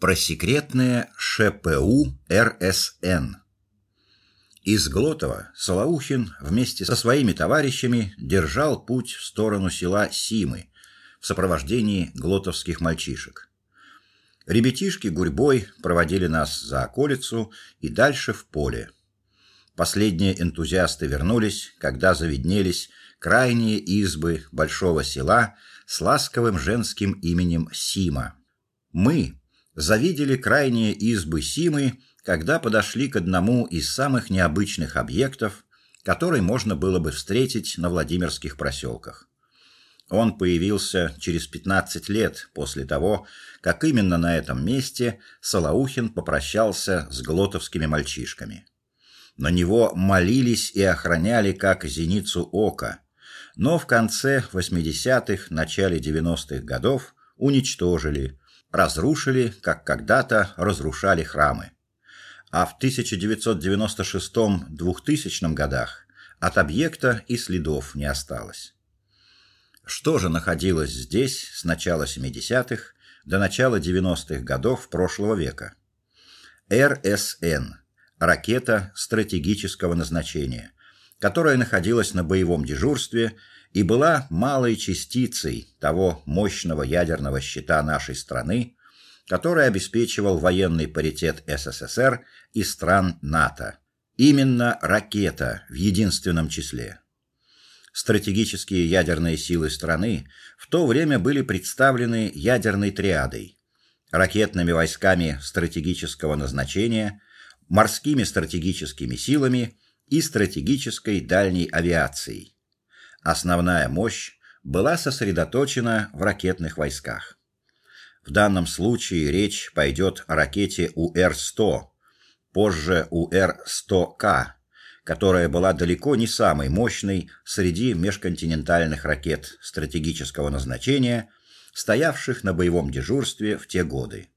Про секретное ШПУ РСН. Из Глотова Солоухин вместе со своими товарищами держал путь в сторону села Симы в сопровождении глотовских мальчишек. Ребятишки гурьбой проводили нас за околицу и дальше в поле. Последние энтузиасты вернулись, когда завиднелись крайние избы большого села с ласковым женским именем Сима. Мы, завидели крайние избы Симы, когда подошли к одному из самых необычных объектов, который можно было бы встретить на Владимирских проселках. Он появился через 15 лет после того, как именно на этом месте Солоухин попрощался с глотовскими мальчишками. На него молились и охраняли как зеницу ока, но в конце 80-х, начале 90-х годов уничтожили, разрушили, как когда-то разрушали храмы. А в 1996-2000 годах от объекта и следов не осталось. Что же находилось здесь с начала 70-х до начала 90-х годов прошлого века? РСН ракета стратегического назначения, которая находилась на боевом дежурстве и была малой частицей того мощного ядерного щита нашей страны, который обеспечивал военный паритет СССР и стран НАТО. Именно ракета в единственном числе. Стратегические ядерные силы страны в то время были представлены ядерной триадой: ракетными войсками стратегического назначения, морскими стратегическими силами и стратегической дальней авиацией. Основная мощь была сосредоточена в ракетных войсках. В данном случае речь пойдет о ракете УР-100, позже УР-100К, которая была далеко не самой мощной среди межконтинентальных ракет стратегического назначения, стоявших на боевом дежурстве в те годы.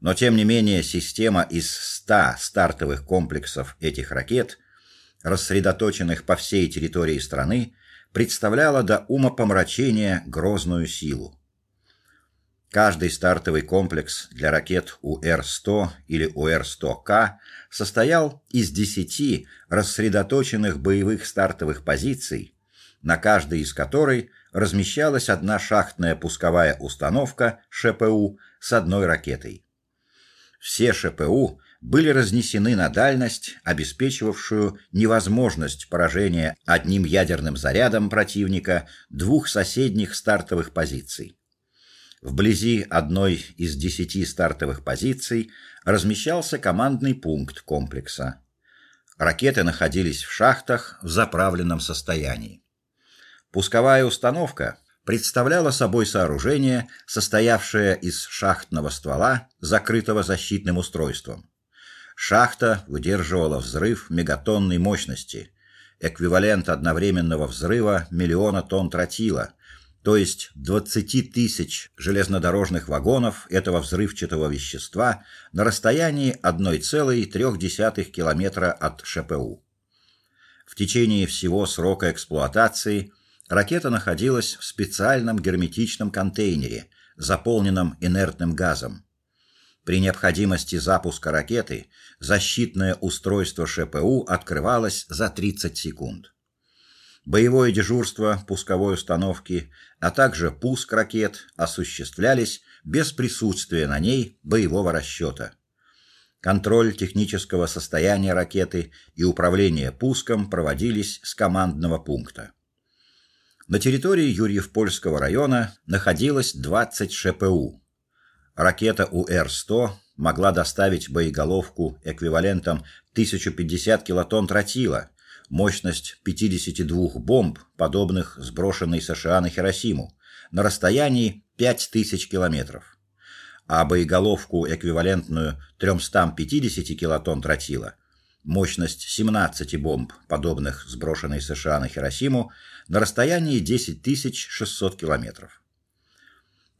Но тем не менее система из 100 стартовых комплексов этих ракет, рассредоточенных по всей территории страны, представляла до умопомрачения грозную силу. Каждый стартовый комплекс для ракет УР-100 или УР-100К состоял из 10 рассредоточенных боевых стартовых позиций, на каждой из которой размещалась одна шахтная пусковая установка ШПУ с одной ракетой. Все ШПУ были разнесены на дальность, обеспечивавшую невозможность поражения одним ядерным зарядом противника двух соседних стартовых позиций. Вблизи одной из десяти стартовых позиций размещался командный пункт комплекса. Ракеты находились в шахтах в заправленном состоянии. Пусковая установка представляла собой сооружение, состоявшее из шахтного ствола, закрытого защитным устройством. Шахта выдерживала взрыв мегатонной мощности, эквивалент одновременного взрыва миллиона тонн тротила, то есть 20 тысяч железнодорожных вагонов этого взрывчатого вещества на расстоянии 1,3 километра от ШПУ. В течение всего срока эксплуатации ракета находилась в специальном герметичном контейнере, заполненном инертным газом. При необходимости запуска ракеты защитное устройство ШПУ открывалось за 30 секунд боевое дежурство пусковой установки, а также пуск ракет осуществлялись без присутствия на ней боевого расчета. Контроль технического состояния ракеты и управление пуском проводились с командного пункта. На территории Юрьев-Польского района находилось 20 ШПУ. Ракета УР-100 могла доставить боеголовку эквивалентом 1050 килотонн тротила мощность 52 бомб, подобных сброшенной США на Хиросиму, на расстоянии 5000 километров, а боеголовку, эквивалентную 350 килотонн тротила, мощность 17 бомб, подобных сброшенной США на Хиросиму, на расстоянии 10600 километров.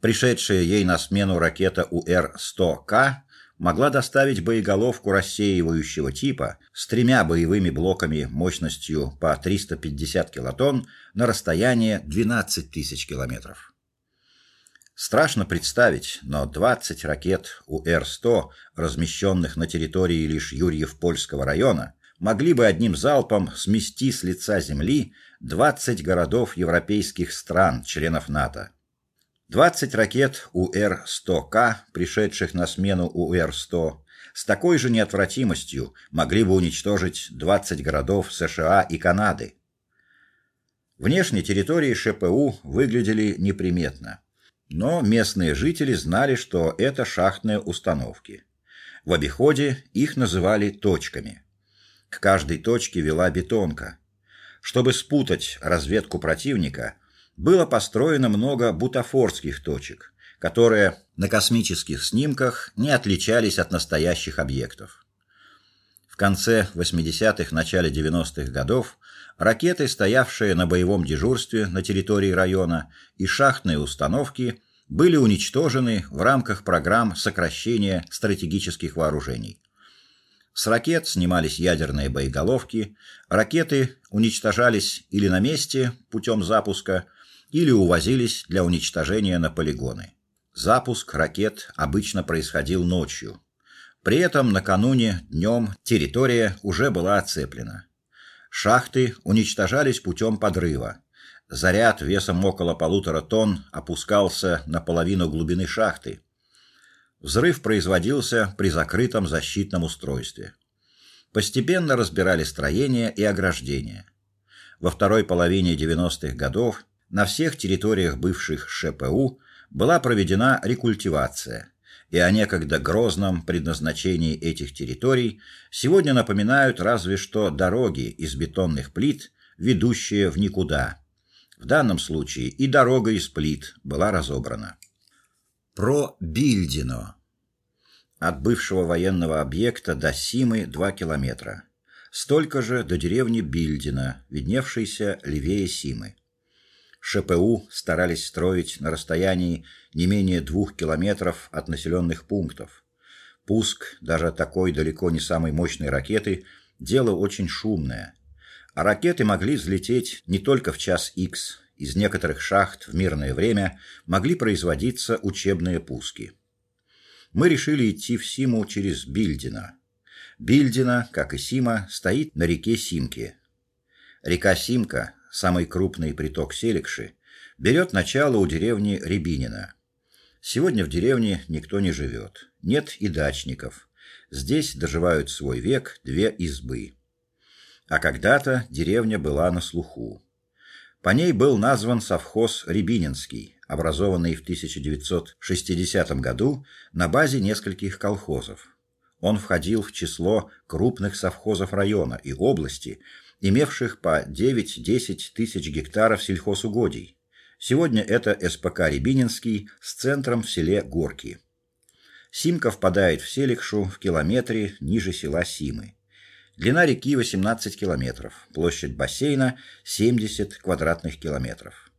Пришедшая ей на смену ракета УР-100К могла доставить боеголовку рассеивающего типа с тремя боевыми блоками мощностью по 350 килотонн на расстояние 12 тысяч километров. Страшно представить, но 20 ракет УР-100, размещенных на территории лишь Юрьев-Польского района, могли бы одним залпом смести с лица земли 20 городов европейских стран, членов НАТО. 20 ракет УР-100К, пришедших на смену УР-100, с такой же неотвратимостью могли бы уничтожить 20 городов США и Канады. Внешние территории ШПУ выглядели неприметно. Но местные жители знали, что это шахтные установки. В обиходе их называли точками. К каждой точке вела бетонка. Чтобы спутать разведку противника, было построено много бутафорских точек, которые на космических снимках не отличались от настоящих объектов. В конце 80-х, начале 90-х годов Ракеты, стоявшие на боевом дежурстве на территории района, и шахтные установки были уничтожены в рамках программ сокращения стратегических вооружений. С ракет снимались ядерные боеголовки, ракеты уничтожались или на месте путем запуска, или увозились для уничтожения на полигоны. Запуск ракет обычно происходил ночью. При этом накануне днем территория уже была оцеплена. Шахты уничтожались путем подрыва. Заряд весом около полутора тонн опускался на половину глубины шахты. Взрыв производился при закрытом защитном устройстве. Постепенно разбирали строения и ограждения. Во второй половине 90-х годов на всех территориях бывших ШПУ была проведена рекультивация и о некогда грозном предназначении этих территорий сегодня напоминают разве что дороги из бетонных плит, ведущие в никуда. В данном случае и дорога из плит была разобрана. Про Бильдино. От бывшего военного объекта до Симы 2 километра. Столько же до деревни Бильдино, видневшейся левее Симы. ШПУ старались строить на расстоянии не менее двух километров от населенных пунктов. Пуск даже такой далеко не самой мощной ракеты дело очень шумное. А ракеты могли взлететь не только в час X. Из некоторых шахт в мирное время могли производиться учебные пуски. Мы решили идти в Симу через Бильдино. Бильдино, как и Сима, стоит на реке Симки. Река Симка самый крупный приток Селикши, берет начало у деревни Рябинина. Сегодня в деревне никто не живет. Нет и дачников. Здесь доживают свой век две избы. А когда-то деревня была на слуху. По ней был назван совхоз Рябининский, образованный в 1960 году на базе нескольких колхозов. Он входил в число крупных совхозов района и области, имевших по 9-10 тысяч гектаров сельхозугодий. Сегодня это СПК Рябининский с центром в селе Горки. Симка впадает в Селикшу в километре ниже села Симы. Длина реки 18 километров, площадь бассейна 70 квадратных километров.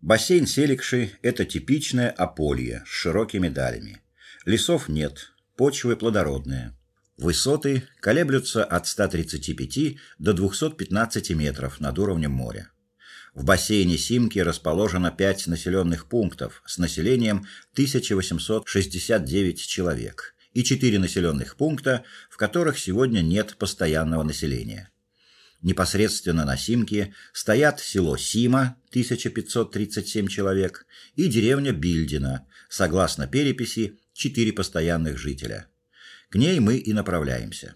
Бассейн Селикши это типичное ополье с широкими далями. Лесов нет, почвы плодородные. Высоты колеблются от 135 до 215 метров над уровнем моря. В бассейне Симки расположено пять населенных пунктов с населением 1869 человек и четыре населенных пункта, в которых сегодня нет постоянного населения. Непосредственно на Симке стоят село Сима 1537 человек и деревня Бильдина, согласно переписи, четыре постоянных жителя. К ней мы и направляемся.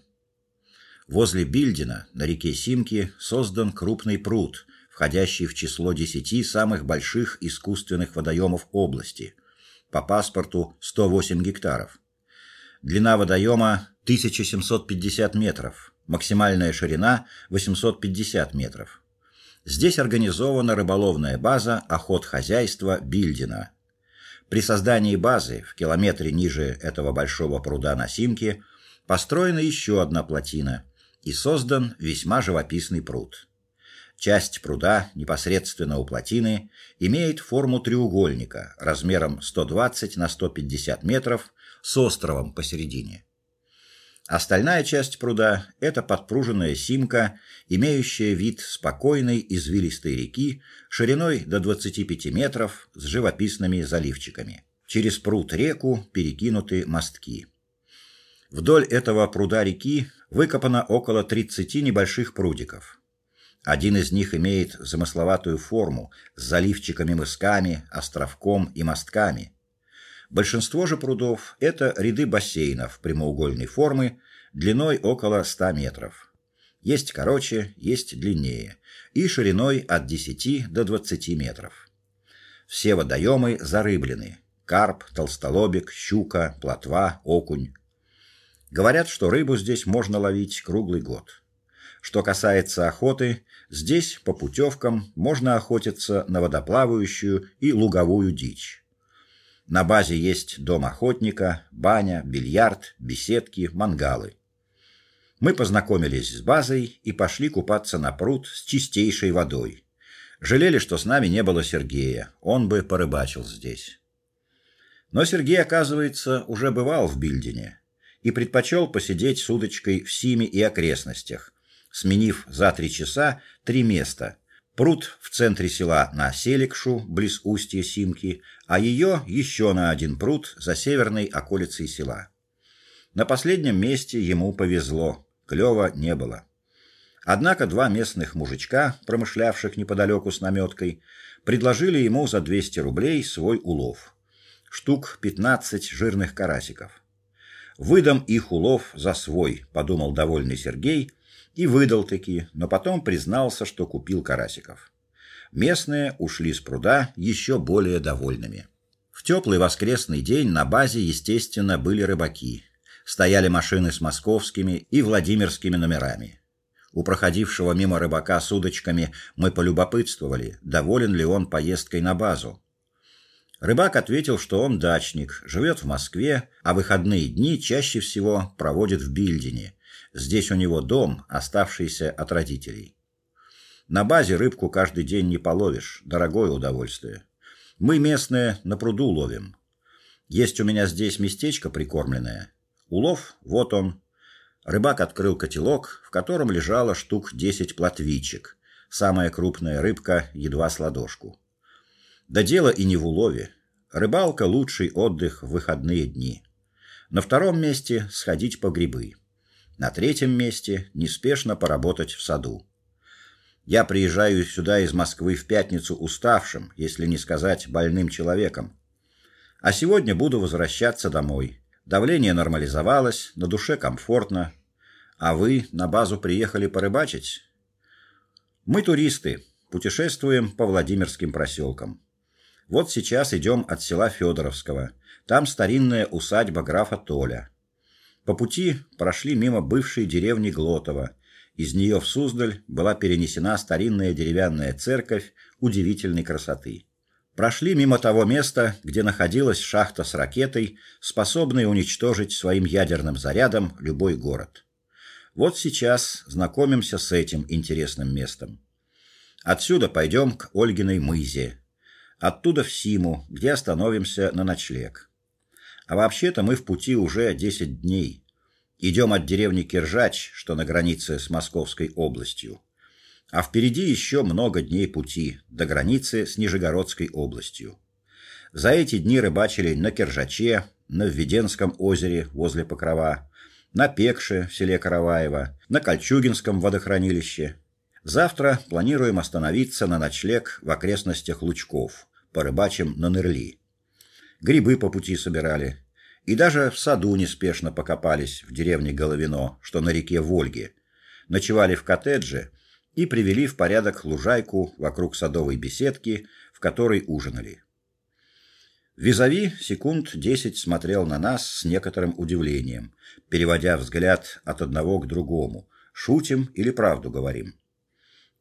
Возле Бильдина на реке Симки создан крупный пруд, входящий в число десяти самых больших искусственных водоемов области. По паспорту 108 гектаров. Длина водоема 1750 метров, максимальная ширина 850 метров. Здесь организована рыболовная база охотхозяйства Бильдина, при создании базы в километре ниже этого большого пруда на Симке построена еще одна плотина и создан весьма живописный пруд. Часть пруда непосредственно у плотины имеет форму треугольника размером 120 на 150 метров с островом посередине. Остальная часть пруда это подпруженная симка, имеющая вид спокойной извилистой реки шириной до 25 метров с живописными заливчиками. Через пруд-реку перекинуты мостки. Вдоль этого пруда-реки выкопано около 30 небольших прудиков. Один из них имеет замысловатую форму с заливчиками-мысками, островком и мостками. Большинство же прудов это ряды бассейнов прямоугольной формы длиной около 100 метров. Есть короче, есть длиннее и шириной от 10 до 20 метров. Все водоемы зарыблены: карп, толстолобик, щука, плотва, окунь. Говорят, что рыбу здесь можно ловить круглый год. Что касается охоты, здесь по путевкам можно охотиться на водоплавающую и луговую дичь. На базе есть дом охотника, баня, бильярд, беседки, мангалы. Мы познакомились с базой и пошли купаться на пруд с чистейшей водой. Жалели, что с нами не было Сергея. Он бы порыбачил здесь. Но Сергей, оказывается, уже бывал в Бильдине и предпочел посидеть с удочкой в Симе и окрестностях, сменив за три часа три места. Пруд в центре села на Селикшу, близ устья Симки, а ее еще на один пруд за северной околицей села. На последнем месте ему повезло. Клёва не было. Однако два местных мужичка, промышлявших неподалеку с наметкой, предложили ему за 200 рублей свой улов. Штук 15 жирных карасиков. Выдам их улов за свой, подумал довольный Сергей и выдал таки, но потом признался, что купил карасиков. Местные ушли с пруда еще более довольными. В теплый воскресный день на базе, естественно, были рыбаки. Стояли машины с московскими и владимирскими номерами. У проходившего мимо рыбака с удочками мы полюбопытствовали, доволен ли он поездкой на базу. Рыбак ответил, что он дачник, живет в Москве, а выходные дни чаще всего проводит в Бильдине. Здесь у него дом, оставшийся от родителей. На базе рыбку каждый день не половишь, дорогое удовольствие. Мы местные на пруду ловим. Есть у меня здесь местечко прикормленное. Улов, вот он. Рыбак открыл котелок, в котором лежало штук 10 плотвичек. Самая крупная рыбка едва с ладошку. Да дело и не в улове. Рыбалка лучший отдых в выходные дни. На втором месте сходить по грибы. На третьем месте неспешно поработать в саду. Я приезжаю сюда из Москвы в пятницу уставшим, если не сказать больным человеком. А сегодня буду возвращаться домой. Давление нормализовалось, на душе комфортно. А вы на базу приехали порыбачить? Мы туристы, путешествуем по Владимирским проселкам. Вот сейчас идем от села Федоровского. Там старинная усадьба графа Толя. По пути прошли мимо бывшей деревни Глотово. Из нее в Суздаль была перенесена старинная деревянная церковь удивительной красоты. Прошли мимо того места, где находилась шахта с ракетой, способной уничтожить своим ядерным зарядом любой город. Вот сейчас знакомимся с этим интересным местом. Отсюда пойдем к Ольгиной мызе, Оттуда в Симу, где остановимся на ночлег. А вообще-то мы в пути уже 10 дней. Идем от деревни Киржач, что на границе с Московской областью. А впереди еще много дней пути до границы с Нижегородской областью. За эти дни рыбачили на Киржаче, на Введенском озере возле Покрова, на Пекше в селе Караваево, на Кольчугинском водохранилище. Завтра планируем остановиться на ночлег в окрестностях Лучков порыбачим на нырли. Грибы по пути собирали. И даже в саду неспешно покопались в деревне Головино, что на реке Вольге. Ночевали в коттедже и привели в порядок лужайку вокруг садовой беседки, в которой ужинали. Визави секунд десять смотрел на нас с некоторым удивлением, переводя взгляд от одного к другому. Шутим или правду говорим?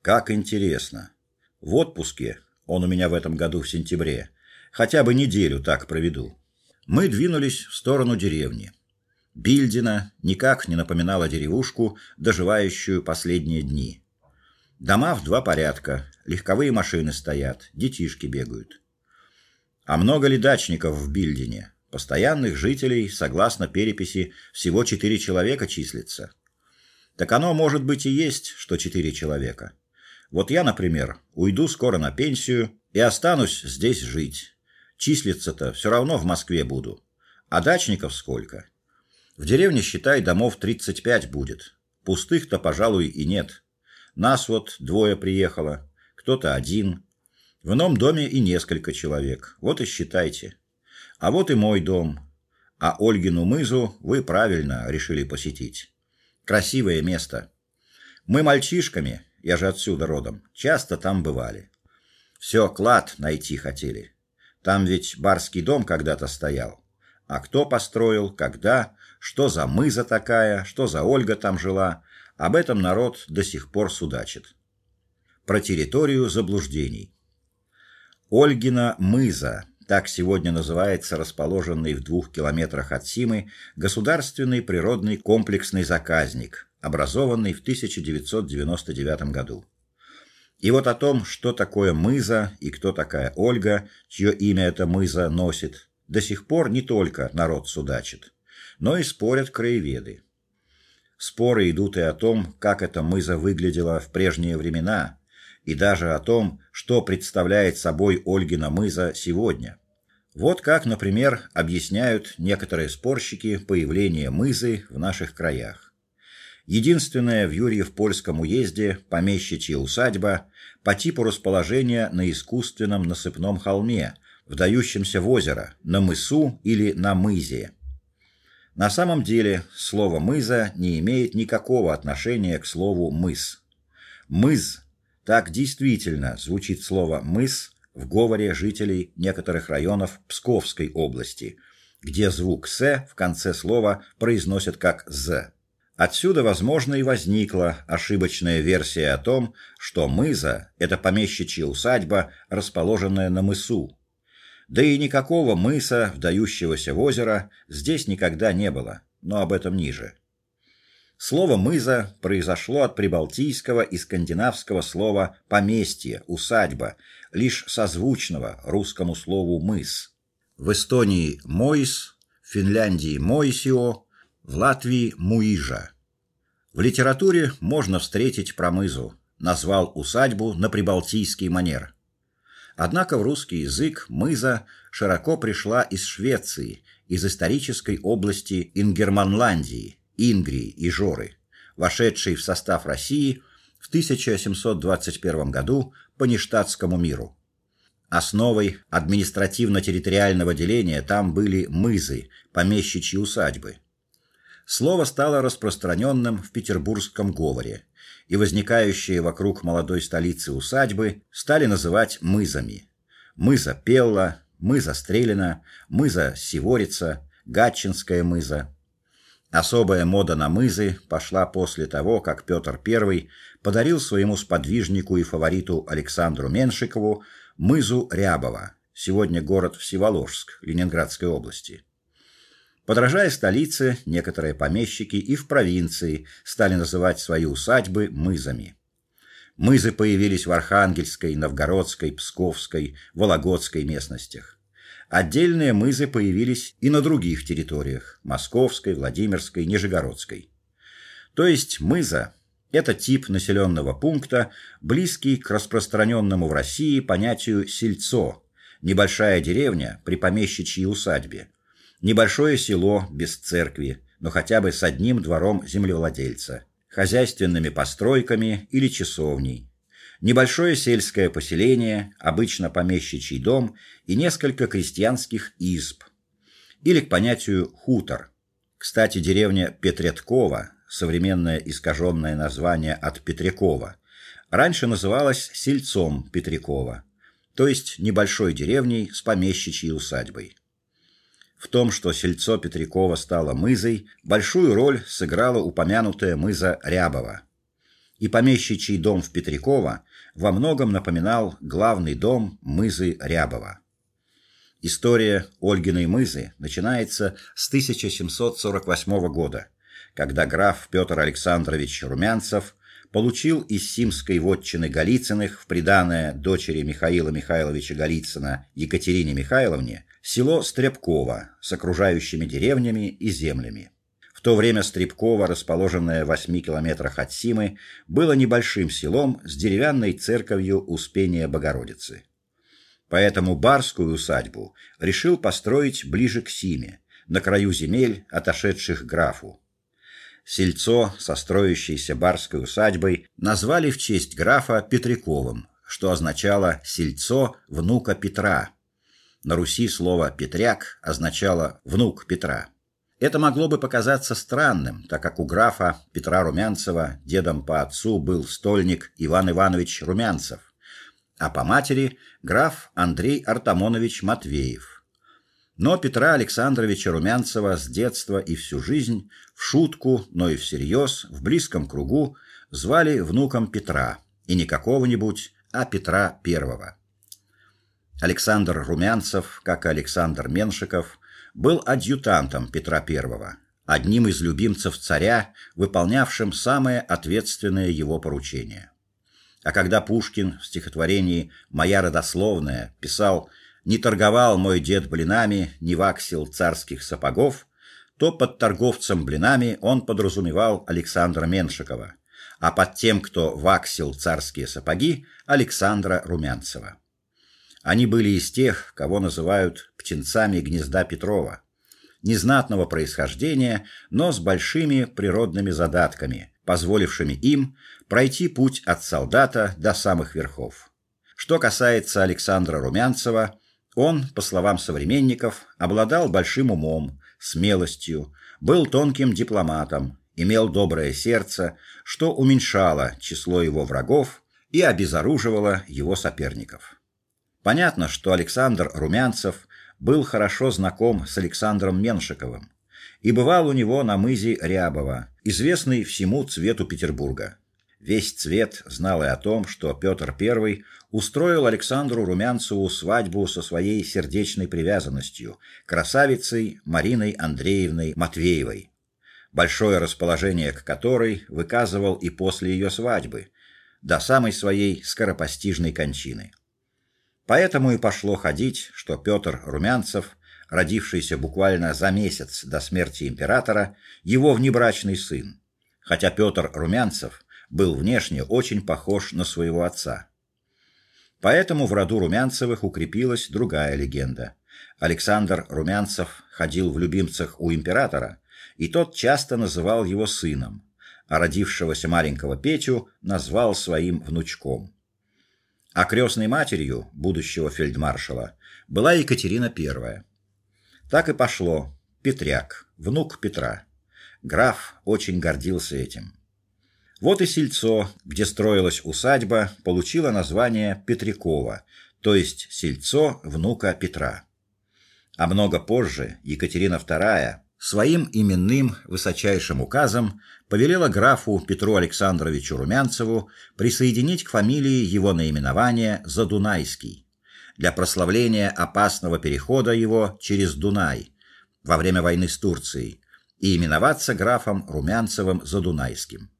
Как интересно. В отпуске он у меня в этом году в сентябре. Хотя бы неделю так проведу. Мы двинулись в сторону деревни. Бильдина никак не напоминала деревушку, доживающую последние дни. Дома в два порядка, легковые машины стоят, детишки бегают. А много ли дачников в Бильдине? Постоянных жителей, согласно переписи, всего четыре человека числится. Так оно может быть и есть, что четыре человека. Вот я, например, уйду скоро на пенсию и останусь здесь жить. Числиться-то все равно в Москве буду. А дачников сколько? В деревне, считай, домов 35 будет. Пустых-то, пожалуй, и нет. Нас вот двое приехало, кто-то один. В ином доме и несколько человек. Вот и считайте. А вот и мой дом. А Ольгину мызу вы правильно решили посетить. Красивое место. Мы мальчишками, я же отсюда родом, часто там бывали. Все клад найти хотели. Там ведь барский дом когда-то стоял. А кто построил, когда, что за мыза такая, что за Ольга там жила, об этом народ до сих пор судачит. Про территорию заблуждений. Ольгина мыза так сегодня называется расположенный в двух километрах от Симы государственный природный комплексный заказник, образованный в 1999 году. И вот о том, что такое мыза и кто такая Ольга, чье имя эта мыза носит, до сих пор не только народ судачит, но и спорят краеведы. Споры идут и о том, как эта мыза выглядела в прежние времена, и даже о том, что представляет собой Ольгина мыза сегодня. Вот как, например, объясняют некоторые спорщики появление мызы в наших краях. Единственная в Юрьев-Польском уезде помещичья усадьба по типу расположения на искусственном насыпном холме, вдающемся в озеро, на мысу или на мызе. На самом деле, слово мыза не имеет никакого отношения к слову мыс. Мыз так действительно звучит слово мыс в говоре жителей некоторых районов Псковской области, где звук с в конце слова произносят как з. Отсюда, возможно, и возникла ошибочная версия о том, что мыза это помещичья усадьба, расположенная на мысу. Да и никакого мыса, вдающегося в озеро, здесь никогда не было, но об этом ниже. Слово мыза произошло от прибалтийского и скандинавского слова поместье, усадьба, лишь созвучного русскому слову мыс. В Эстонии мойс, в Финляндии мойсио, в Латвии муижа. В литературе можно встретить про мызу, назвал усадьбу на прибалтийский манер. Однако в русский язык мыза широко пришла из Швеции, из исторической области Ингерманландии Ингрии и Жоры, вошедшей в состав России в 1721 году по Нештатскому миру. Основой административно-территориального деления там были мызы, помещичьи усадьбы. Слово стало распространенным в петербургском говоре, и возникающие вокруг молодой столицы усадьбы стали называть мызами. Мыза Пелла, мыза Стрелина, мыза Сиворица, Гатчинская мыза, Особая мода на мызы пошла после того, как Петр I подарил своему сподвижнику и фавориту Александру Меншикову мызу Рябова, сегодня город Всеволожск Ленинградской области. Подражая столице, некоторые помещики и в провинции стали называть свои усадьбы мызами. Мызы появились в Архангельской, Новгородской, Псковской, Вологодской местностях. Отдельные мызы появились и на других территориях: Московской, Владимирской, Нижегородской. То есть мыза это тип населенного пункта, близкий к распространенному в России понятию сельцо, небольшая деревня при помещичьей усадьбе, небольшое село без церкви, но хотя бы с одним двором землевладельца, хозяйственными постройками или часовней, небольшое сельское поселение, обычно помещичий дом и несколько крестьянских изб. Или к понятию хутор. Кстати, деревня Петреткова, современное искаженное название от Петрякова, раньше называлась сельцом Петрякова, то есть небольшой деревней с помещичьей усадьбой. В том, что сельцо Петрякова стало мызой, большую роль сыграла упомянутая мыза Рябова и помещичий дом в Петряково во многом напоминал главный дом мызы Рябова. История Ольгиной мызы начинается с 1748 года, когда граф Петр Александрович Румянцев получил из Симской вотчины Голицыных в приданое дочери Михаила Михайловича Голицына Екатерине Михайловне село Стрепково с окружающими деревнями и землями то время Стрепково, расположенное в 8 километрах от Симы, было небольшим селом с деревянной церковью Успения Богородицы. Поэтому барскую усадьбу решил построить ближе к Симе, на краю земель, отошедших графу. Сельцо со строящейся барской усадьбой назвали в честь графа Петряковым, что означало сельцо внука Петра. На Руси слово Петряк означало внук Петра. Это могло бы показаться странным, так как у графа Петра Румянцева дедом по отцу был стольник Иван Иванович Румянцев, а по матери граф Андрей Артамонович Матвеев. Но Петра Александровича Румянцева с детства и всю жизнь в шутку, но и всерьез, в близком кругу звали внуком Петра, и не какого-нибудь, а Петра I. Александр Румянцев, как и Александр Меншиков, был адъютантом Петра I, одним из любимцев царя, выполнявшим самые ответственные его поручения. А когда Пушкин в стихотворении Моя родословная писал: "Не торговал мой дед блинами, не ваксил царских сапогов", то под торговцем блинами он подразумевал Александра Меншикова, а под тем, кто ваксил царские сапоги, Александра Румянцева. Они были из тех, кого называют птенцами гнезда Петрова, незнатного происхождения, но с большими природными задатками, позволившими им пройти путь от солдата до самых верхов. Что касается Александра Румянцева, он, по словам современников, обладал большим умом, смелостью, был тонким дипломатом, имел доброе сердце, что уменьшало число его врагов и обезоруживало его соперников. Понятно, что Александр Румянцев был хорошо знаком с Александром Меншиковым и бывал у него на мызе Рябова, известный всему цвету Петербурга. Весь цвет знал и о том, что Петр I устроил Александру Румянцеву свадьбу со своей сердечной привязанностью, красавицей Мариной Андреевной Матвеевой, большое расположение к которой выказывал и после ее свадьбы, до самой своей скоропостижной кончины. Поэтому и пошло ходить, что Петр Румянцев, родившийся буквально за месяц до смерти императора, его внебрачный сын, хотя Петр Румянцев был внешне очень похож на своего отца. Поэтому в роду Румянцевых укрепилась другая легенда. Александр Румянцев ходил в любимцах у императора, и тот часто называл его сыном, а родившегося маленького Петю назвал своим внучком. А крестной матерью будущего фельдмаршала была Екатерина I. Так и пошло. Петряк, внук Петра. Граф очень гордился этим. Вот и сельцо, где строилась усадьба, получило название Петрякова, то есть сельцо внука Петра. А много позже Екатерина II своим именным высочайшим указом повелела графу Петру Александровичу Румянцеву присоединить к фамилии его наименование Задунайский для прославления опасного перехода его через Дунай во время войны с Турцией и именоваться графом Румянцевым Задунайским.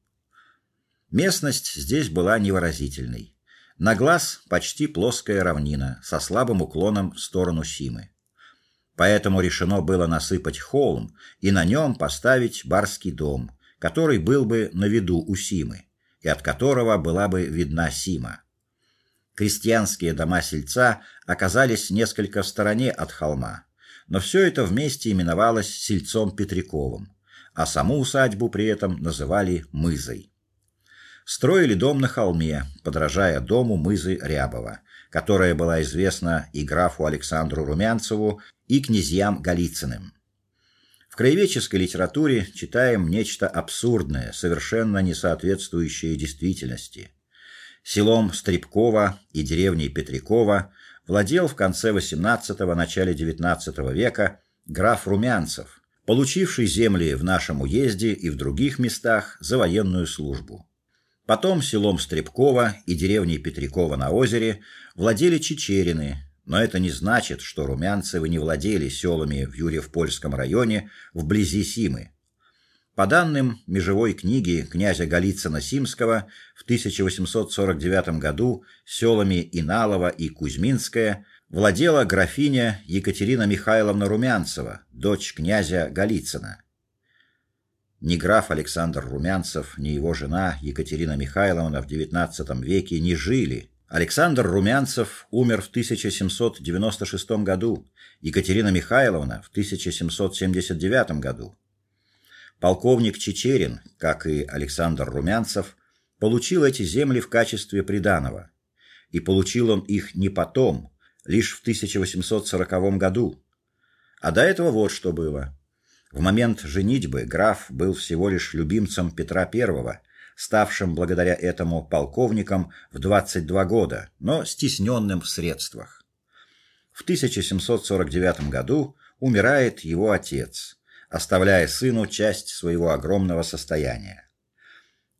Местность здесь была невыразительной. На глаз почти плоская равнина со слабым уклоном в сторону Симы. Поэтому решено было насыпать холм и на нем поставить барский дом, который был бы на виду у Симы и от которого была бы видна Сима. Крестьянские дома сельца оказались несколько в стороне от холма, но все это вместе именовалось сельцом Петряковым, а саму усадьбу при этом называли мызой строили дом на холме, подражая дому мызы Рябова, которая была известна и графу Александру Румянцеву, и князьям Голицыным. Краеведческой литературе читаем нечто абсурдное, совершенно не соответствующее действительности. Селом Стрепково и деревней Петрякова владел в конце XVIII начале XIX века граф Румянцев, получивший земли в нашем уезде и в других местах за военную службу. Потом селом Стрепково и деревней Петрякова на озере владели чечерины, но это не значит, что румянцевы не владели селами в Юрьев-Польском районе вблизи Симы. По данным межевой книги князя Голицына-Симского, в 1849 году селами Иналово и Кузьминское владела графиня Екатерина Михайловна Румянцева, дочь князя Голицына. Ни граф Александр Румянцев, ни его жена Екатерина Михайловна в XIX веке не жили, Александр Румянцев умер в 1796 году, Екатерина Михайловна в 1779 году. Полковник Чечерин, как и Александр Румянцев, получил эти земли в качестве приданого. И получил он их не потом, лишь в 1840 году. А до этого вот что было. В момент женитьбы граф был всего лишь любимцем Петра I ставшим благодаря этому полковником в 22 года, но стесненным в средствах. В 1749 году умирает его отец, оставляя сыну часть своего огромного состояния.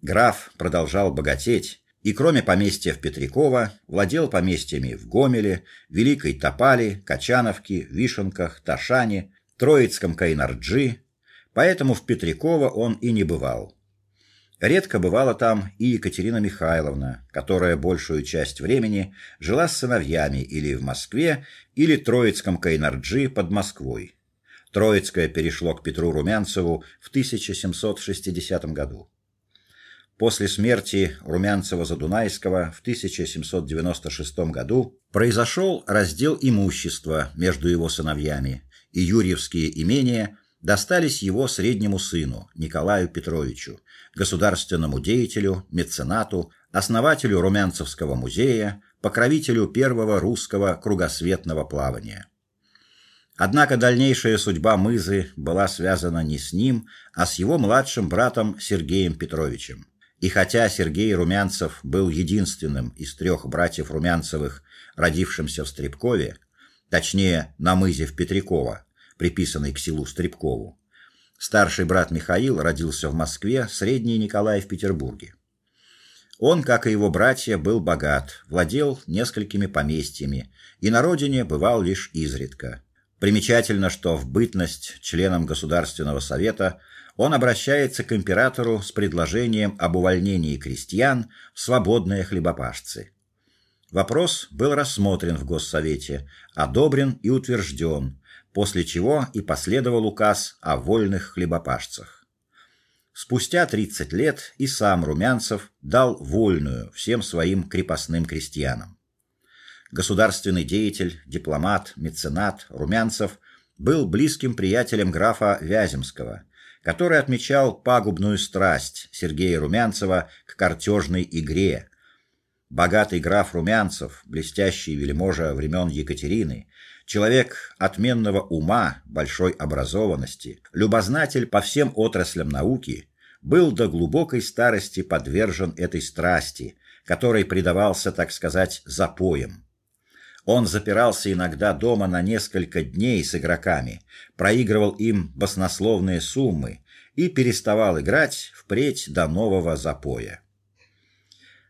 Граф продолжал богатеть и кроме поместья в Петряково владел поместьями в Гомеле, Великой Топали, Качановке, Вишенках, Ташане, Троицком Кайнарджи, поэтому в Петряково он и не бывал. Редко бывала там и Екатерина Михайловна, которая большую часть времени жила с сыновьями или в Москве, или Троицком Кайнарджи под Москвой. Троицкое перешло к Петру Румянцеву в 1760 году. После смерти Румянцева-Задунайского в 1796 году произошел раздел имущества между его сыновьями, и Юрьевские имения достались его среднему сыну Николаю Петровичу, государственному деятелю, меценату, основателю Румянцевского музея, покровителю первого русского кругосветного плавания. Однако дальнейшая судьба Мызы была связана не с ним, а с его младшим братом Сергеем Петровичем. И хотя Сергей Румянцев был единственным из трех братьев Румянцевых, родившимся в Стрепкове, точнее, на мызе в Петряково, приписанный к селу Стрепкову. Старший брат Михаил родился в Москве, средний Николай в Петербурге. Он, как и его братья, был богат, владел несколькими поместьями и на родине бывал лишь изредка. Примечательно, что в бытность членом Государственного совета он обращается к императору с предложением об увольнении крестьян в свободные хлебопашцы. Вопрос был рассмотрен в Госсовете, одобрен и утвержден, после чего и последовал указ о вольных хлебопашцах. Спустя 30 лет и сам Румянцев дал вольную всем своим крепостным крестьянам. Государственный деятель, дипломат, меценат Румянцев был близким приятелем графа Вяземского, который отмечал пагубную страсть Сергея Румянцева к картежной игре. Богатый граф Румянцев, блестящий вельможа времен Екатерины, Человек отменного ума, большой образованности, любознатель по всем отраслям науки, был до глубокой старости подвержен этой страсти, которой предавался, так сказать, запоем. Он запирался иногда дома на несколько дней с игроками, проигрывал им баснословные суммы и переставал играть впредь до нового запоя.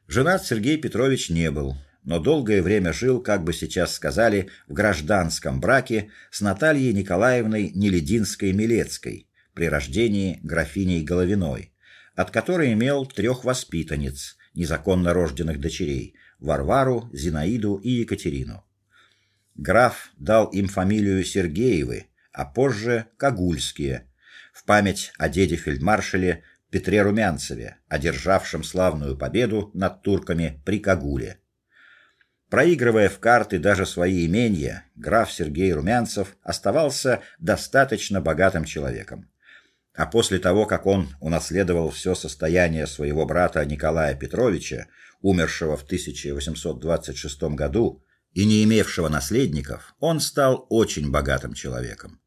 Женат Сергей Петрович не был, но долгое время жил, как бы сейчас сказали, в гражданском браке с Натальей Николаевной Нелединской-Милецкой, при рождении графиней Головиной, от которой имел трех воспитанниц, незаконно рожденных дочерей: Варвару, Зинаиду и Екатерину. Граф дал им фамилию Сергеевы, а позже Кагульские, в память о деде фельдмаршале Петре Румянцеве, одержавшем славную победу над турками при Кагуле. Проигрывая в карты даже свои имения, граф Сергей Румянцев оставался достаточно богатым человеком. А после того, как он унаследовал все состояние своего брата Николая Петровича, умершего в 1826 году и не имевшего наследников, он стал очень богатым человеком.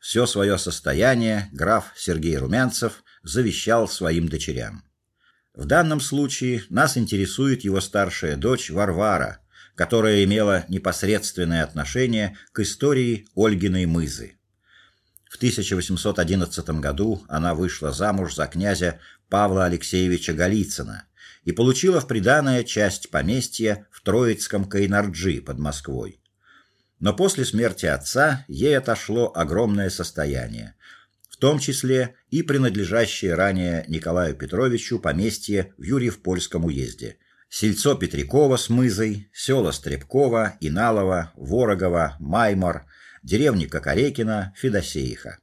Все свое состояние граф Сергей Румянцев завещал своим дочерям. В данном случае нас интересует его старшая дочь Варвара, которая имела непосредственное отношение к истории Ольгиной Мызы. В 1811 году она вышла замуж за князя Павла Алексеевича Голицына и получила в приданое часть поместья в Троицком Кайнарджи под Москвой. Но после смерти отца ей отошло огромное состояние, в том числе и принадлежащее ранее Николаю Петровичу поместье в Юрьев-Польском уезде, Сельцо Петрякова с мызой, села Стрепкова, Иналова, Ворогова, Маймор, деревни Кокорекина, Федосеиха.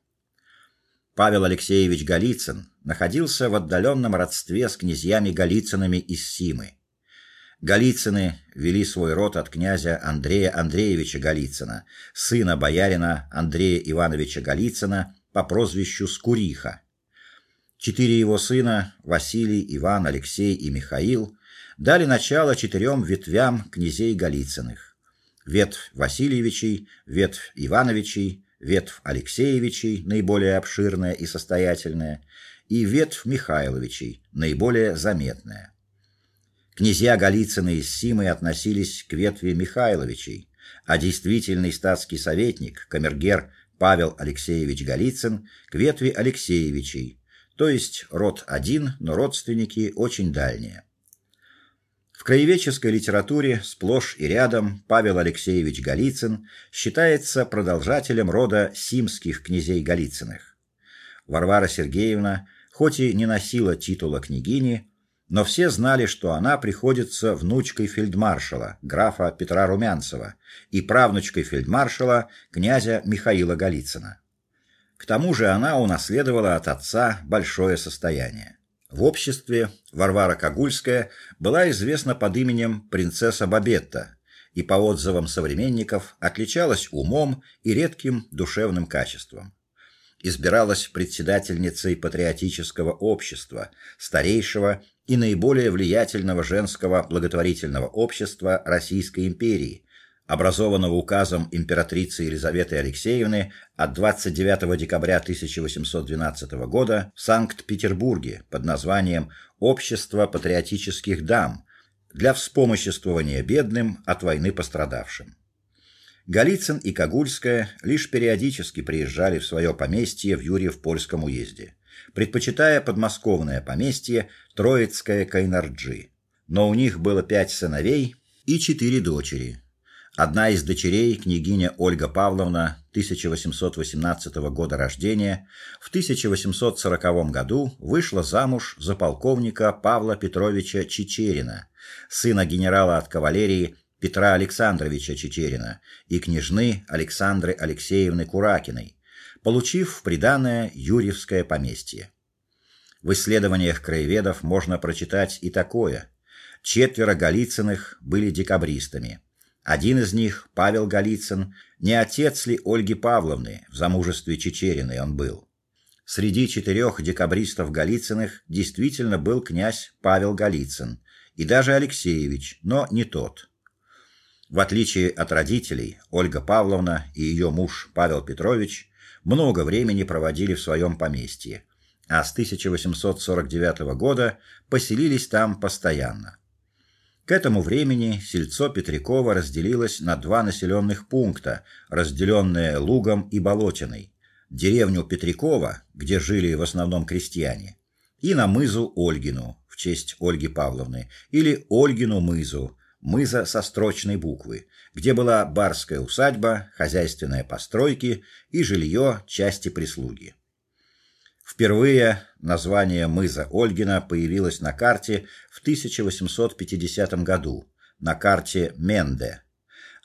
Павел Алексеевич Голицын находился в отдаленном родстве с князьями Голицынами из Симы. Голицыны вели свой род от князя Андрея Андреевича Голицына, сына боярина Андрея Ивановича Голицына по прозвищу Скуриха. Четыре его сына, Василий, Иван, Алексей и Михаил, дали начало четырем ветвям князей Голицыных. Ветвь Васильевичей, ветвь Ивановичей, ветвь Алексеевичей, наиболее обширная и состоятельная, и ветвь Михайловичей, наиболее заметная. Князья Голицыны и Симы относились к ветви Михайловичей, а действительный статский советник, камергер Павел Алексеевич Голицын к ветви Алексеевичей, то есть род один, но родственники очень дальние. В краеведческой литературе сплошь и рядом Павел Алексеевич Голицын считается продолжателем рода симских князей Голицыных. Варвара Сергеевна, хоть и не носила титула княгини, но все знали, что она приходится внучкой фельдмаршала графа Петра Румянцева и правнучкой фельдмаршала князя Михаила Голицына. К тому же она унаследовала от отца большое состояние. В обществе Варвара Кагульская была известна под именем принцесса Бабетта и по отзывам современников отличалась умом и редким душевным качеством. Избиралась председательницей патриотического общества, старейшего и наиболее влиятельного женского благотворительного общества Российской империи, образованного указом императрицы Елизаветы Алексеевны от 29 декабря 1812 года в Санкт-Петербурге под названием Общество патриотических дам для вспомоществования бедным от войны пострадавшим. Голицын и Кагульская лишь периодически приезжали в свое поместье в Юрьев-Польском уезде, предпочитая подмосковное поместье Троицкое Кайнарджи. Но у них было пять сыновей и четыре дочери. Одна из дочерей, княгиня Ольга Павловна, 1818 года рождения, в 1840 году вышла замуж за полковника Павла Петровича Чечерина, сына генерала от кавалерии Петра Александровича Чечерина и княжны Александры Алексеевны Куракиной, получив приданое Юрьевское поместье. В исследованиях краеведов можно прочитать и такое: четверо Голицыных были декабристами. Один из них, Павел Голицын, не отец ли Ольги Павловны, в замужестве Чечериной он был. Среди четырех декабристов Голицыных действительно был князь Павел Голицын и даже Алексеевич, но не тот. В отличие от родителей, Ольга Павловна и ее муж Павел Петрович много времени проводили в своем поместье, а с 1849 года поселились там постоянно. К этому времени сельцо Петрякова разделилось на два населенных пункта, разделенные лугом и болотиной. Деревню Петрякова, где жили в основном крестьяне, и на мызу Ольгину в честь Ольги Павловны или Ольгину мызу мыза со строчной буквы, где была барская усадьба, хозяйственные постройки и жилье части прислуги. Впервые название мыза Ольгина появилось на карте в 1850 году, на карте Менде.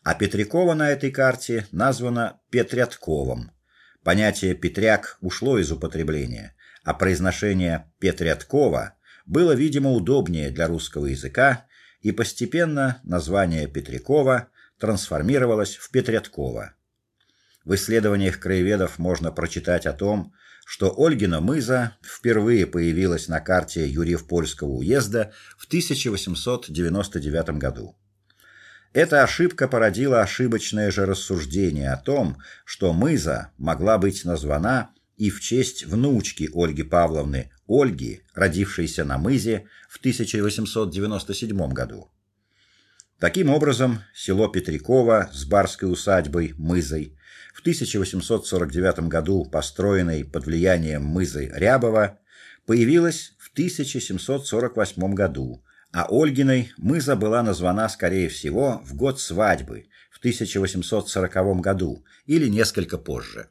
А Петрякова на этой карте названа Петрятковым. Понятие Петряк ушло из употребления, а произношение Петряткова было, видимо, удобнее для русского языка и постепенно название Петрякова трансформировалось в Петряткова. В исследованиях краеведов можно прочитать о том, что Ольгина мыза впервые появилась на карте Юрьев-Польского уезда в 1899 году. Эта ошибка породила ошибочное же рассуждение о том, что мыза могла быть названа и в честь внучки Ольги Павловны, Ольги, родившейся на мызе в 1897 году. Таким образом, село Петряково с барской усадьбой Мызой, в 1849 году построенной под влиянием мызы Рябова, появилось в 1748 году, а Ольгиной мыза была названа скорее всего в год свадьбы в 1840 году или несколько позже.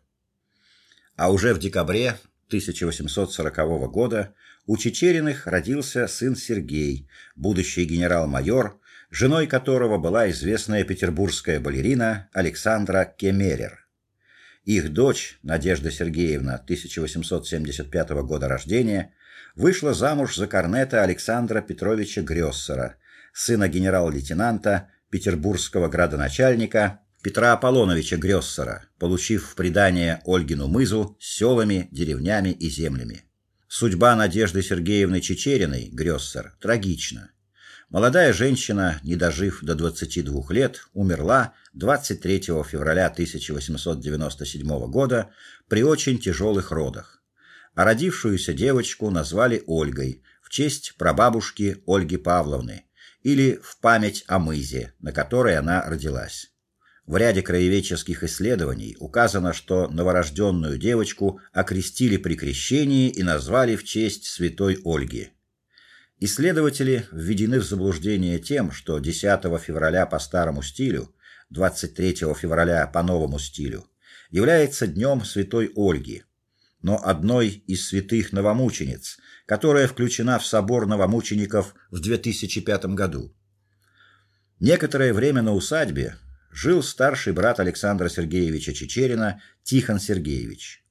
А уже в декабре 1840 года у Чечериных родился сын Сергей, будущий генерал-майор, женой которого была известная петербургская балерина Александра Кемерер. Их дочь, Надежда Сергеевна, 1875 года рождения, вышла замуж за корнета Александра Петровича Грёссера, сына генерал-лейтенанта, петербургского градоначальника Петра Аполлоновича Грёссера, получив в приданое Ольгину мызу с селами, деревнями и землями. Судьба Надежды Сергеевны Чечериной, Грёссер, трагична. Молодая женщина, не дожив до 22 лет, умерла 23 февраля 1897 года при очень тяжелых родах. А родившуюся девочку назвали Ольгой в честь прабабушки Ольги Павловны или в память о мызе, на которой она родилась. В ряде краеведческих исследований указано, что новорожденную девочку окрестили при крещении и назвали в честь святой Ольги. Исследователи введены в заблуждение тем, что 10 февраля по старому стилю, 23 февраля по новому стилю является днем Святой Ольги, но одной из святых новомучениц, которая включена в собор новомучеников в 2005 году. Некоторое время на усадьбе жил старший брат Александра Сергеевича Чечерина Тихон Сергеевич.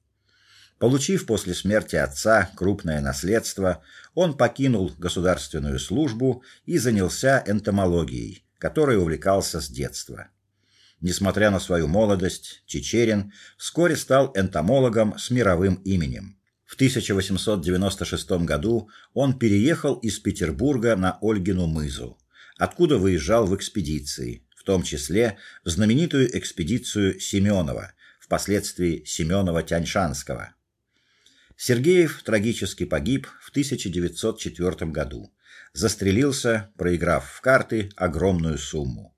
Получив после смерти отца крупное наследство, он покинул государственную службу и занялся энтомологией, которой увлекался с детства. Несмотря на свою молодость, Чечерин вскоре стал энтомологом с мировым именем. В 1896 году он переехал из Петербурга на Ольгину мызу, откуда выезжал в экспедиции, в том числе в знаменитую экспедицию Семенова, впоследствии Семенова-Тяньшанского. Сергеев трагически погиб в 1904 году. Застрелился, проиграв в карты огромную сумму.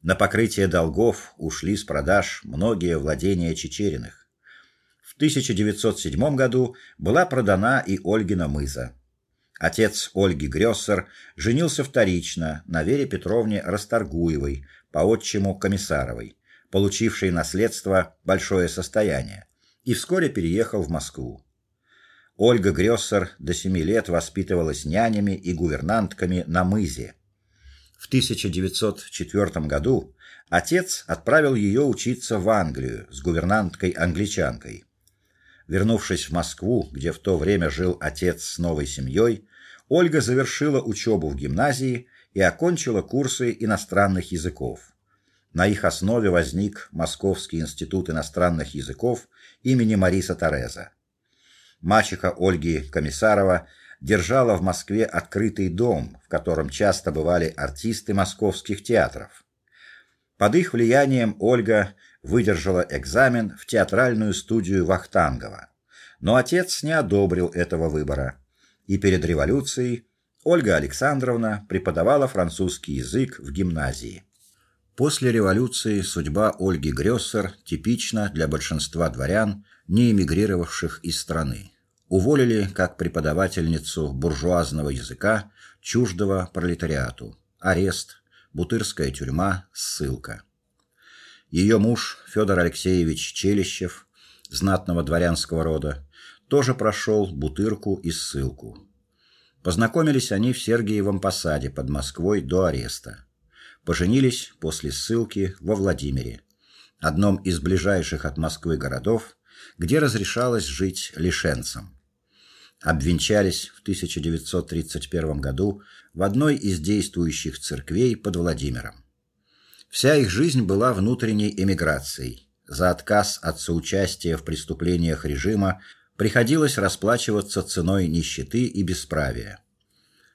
На покрытие долгов ушли с продаж многие владения Чечериных. В 1907 году была продана и Ольгина мыза. Отец Ольги Грёссер женился вторично на Вере Петровне Расторгуевой, по отчиму Комиссаровой, получившей наследство большое состояние, и вскоре переехал в Москву. Ольга Грёссер до семи лет воспитывалась нянями и гувернантками на мызе. В 1904 году отец отправил ее учиться в Англию с гувернанткой-англичанкой. Вернувшись в Москву, где в то время жил отец с новой семьей, Ольга завершила учебу в гимназии и окончила курсы иностранных языков. На их основе возник Московский институт иностранных языков имени Мариса Тореза. Мачеха Ольги Комиссарова держала в Москве открытый дом, в котором часто бывали артисты московских театров. Под их влиянием Ольга выдержала экзамен в театральную студию Вахтангова. Но отец не одобрил этого выбора. И перед революцией Ольга Александровна преподавала французский язык в гимназии. После революции судьба Ольги Грёссер типична для большинства дворян, не эмигрировавших из страны. Уволили как преподавательницу буржуазного языка, чуждого пролетариату. Арест, Бутырская тюрьма, ссылка. Ее муж Федор Алексеевич Челищев, знатного дворянского рода, тоже прошел Бутырку и ссылку. Познакомились они в Сергиевом посаде под Москвой до ареста. Поженились после ссылки во Владимире, одном из ближайших от Москвы городов, где разрешалось жить лишенцам. Обвенчались в 1931 году в одной из действующих церквей под Владимиром. Вся их жизнь была внутренней эмиграцией. За отказ от соучастия в преступлениях режима приходилось расплачиваться ценой нищеты и бесправия.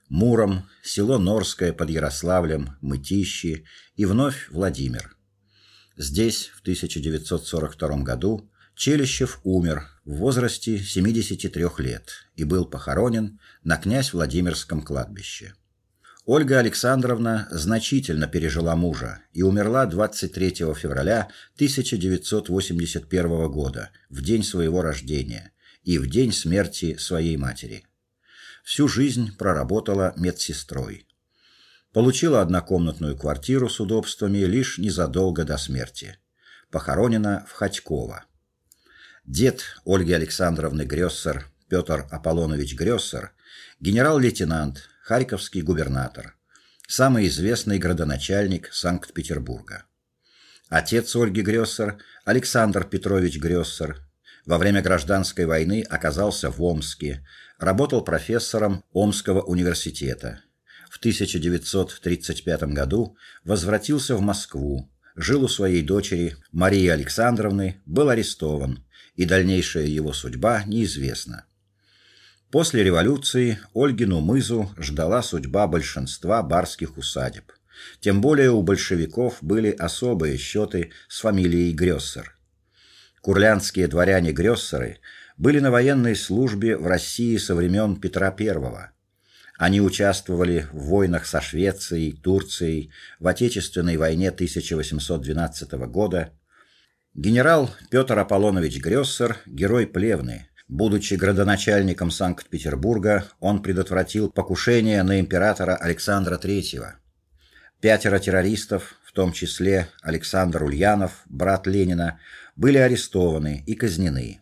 Муром, село Норское под Ярославлем, Мытищи и вновь Владимир. Здесь в 1942 году Челищев умер в возрасте 73 лет и был похоронен на князь Владимирском кладбище. Ольга Александровна значительно пережила мужа и умерла 23 февраля 1981 года, в день своего рождения и в день смерти своей матери всю жизнь проработала медсестрой. Получила однокомнатную квартиру с удобствами лишь незадолго до смерти. Похоронена в Ходьково. Дед Ольги Александровны Грёссер, Петр Аполлонович Грёссер, генерал-лейтенант, харьковский губернатор, самый известный градоначальник Санкт-Петербурга. Отец Ольги Грёссер, Александр Петрович Грёссер, во время гражданской войны оказался в Омске, работал профессором Омского университета. в 1935 году возвратился в Москву, жил у своей дочери Марии Александровны, был арестован, и дальнейшая его судьба неизвестна. После революции Ольгину мызу ждала судьба большинства барских усадеб. Тем более у большевиков были особые счеты с фамилией Грёссер. Курлянские дворяне-грёссеры были на военной службе в России со времен Петра I. Они участвовали в войнах со Швецией, Турцией, в Отечественной войне 1812 года. Генерал Петр Аполлонович Грёссер герой Плевны. Будучи градоначальником Санкт-Петербурга, он предотвратил покушение на императора Александра III. Пятеро террористов, в том числе Александр Ульянов, брат Ленина, были арестованы и казнены.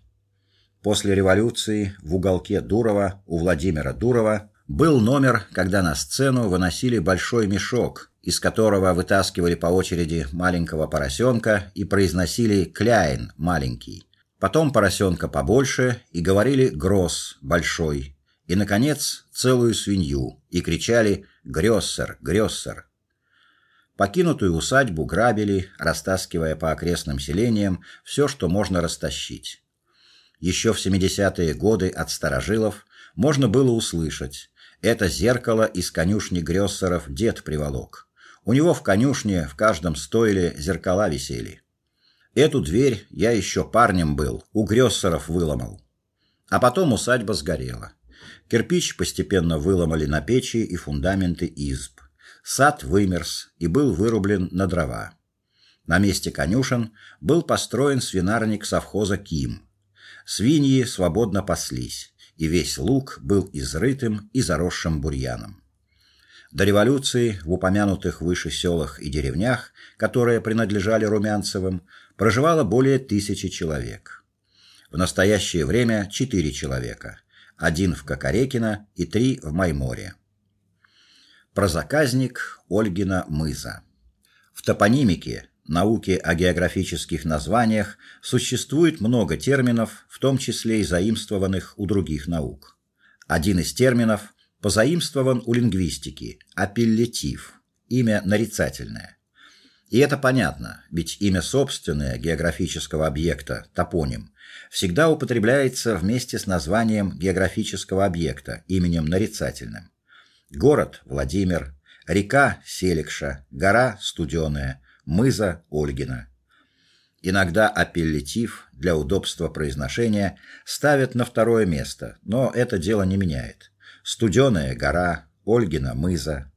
После революции в уголке Дурова у Владимира Дурова был номер, когда на сцену выносили большой мешок, из которого вытаскивали по очереди маленького поросенка и произносили кляйн маленький. Потом поросенка побольше и говорили гросс большой. И наконец целую свинью и кричали грёссер, грёссер. Покинутую усадьбу грабили, растаскивая по окрестным селениям все, что можно растащить. Еще в 70-е годы от старожилов можно было услышать: это зеркало из конюшни Грёссеров дед приволок. У него в конюшне в каждом стойле зеркала висели. Эту дверь я еще парнем был, у Грёссеров выломал. А потом усадьба сгорела. Кирпич постепенно выломали на печи и фундаменты изб. Сад вымерз и был вырублен на дрова. На месте конюшен был построен свинарник совхоза Ким. Свиньи свободно паслись, и весь луг был изрытым и заросшим бурьяном. До революции в упомянутых выше селах и деревнях, которые принадлежали Румянцевым, проживало более тысячи человек. В настоящее время четыре человека: один в Кокорекино и три в Майморе. Прозаказник Ольгина мыза. В топонимике науке о географических названиях существует много терминов, в том числе и заимствованных у других наук. Один из терминов позаимствован у лингвистики апеллятив, имя нарицательное. И это понятно, ведь имя собственное географического объекта, топоним, всегда употребляется вместе с названием географического объекта, именем нарицательным. Город Владимир, река Селикша, гора Студеная, мыза Ольгина. Иногда апеллятив для удобства произношения ставят на второе место, но это дело не меняет. Студеная гора, Ольгина мыза,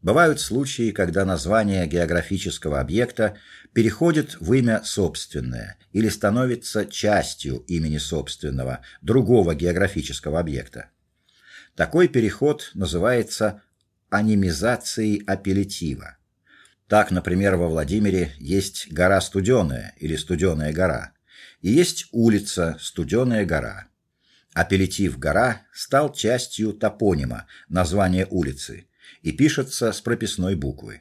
Бывают случаи, когда название географического объекта переходит в имя собственное или становится частью имени собственного другого географического объекта. Такой переход называется анимизацией апеллятива. Так, например, во Владимире есть гора Студеная или Студеная гора, и есть улица Студеная гора. Апеллятив гора стал частью топонима, названия улицы и пишется с прописной буквы.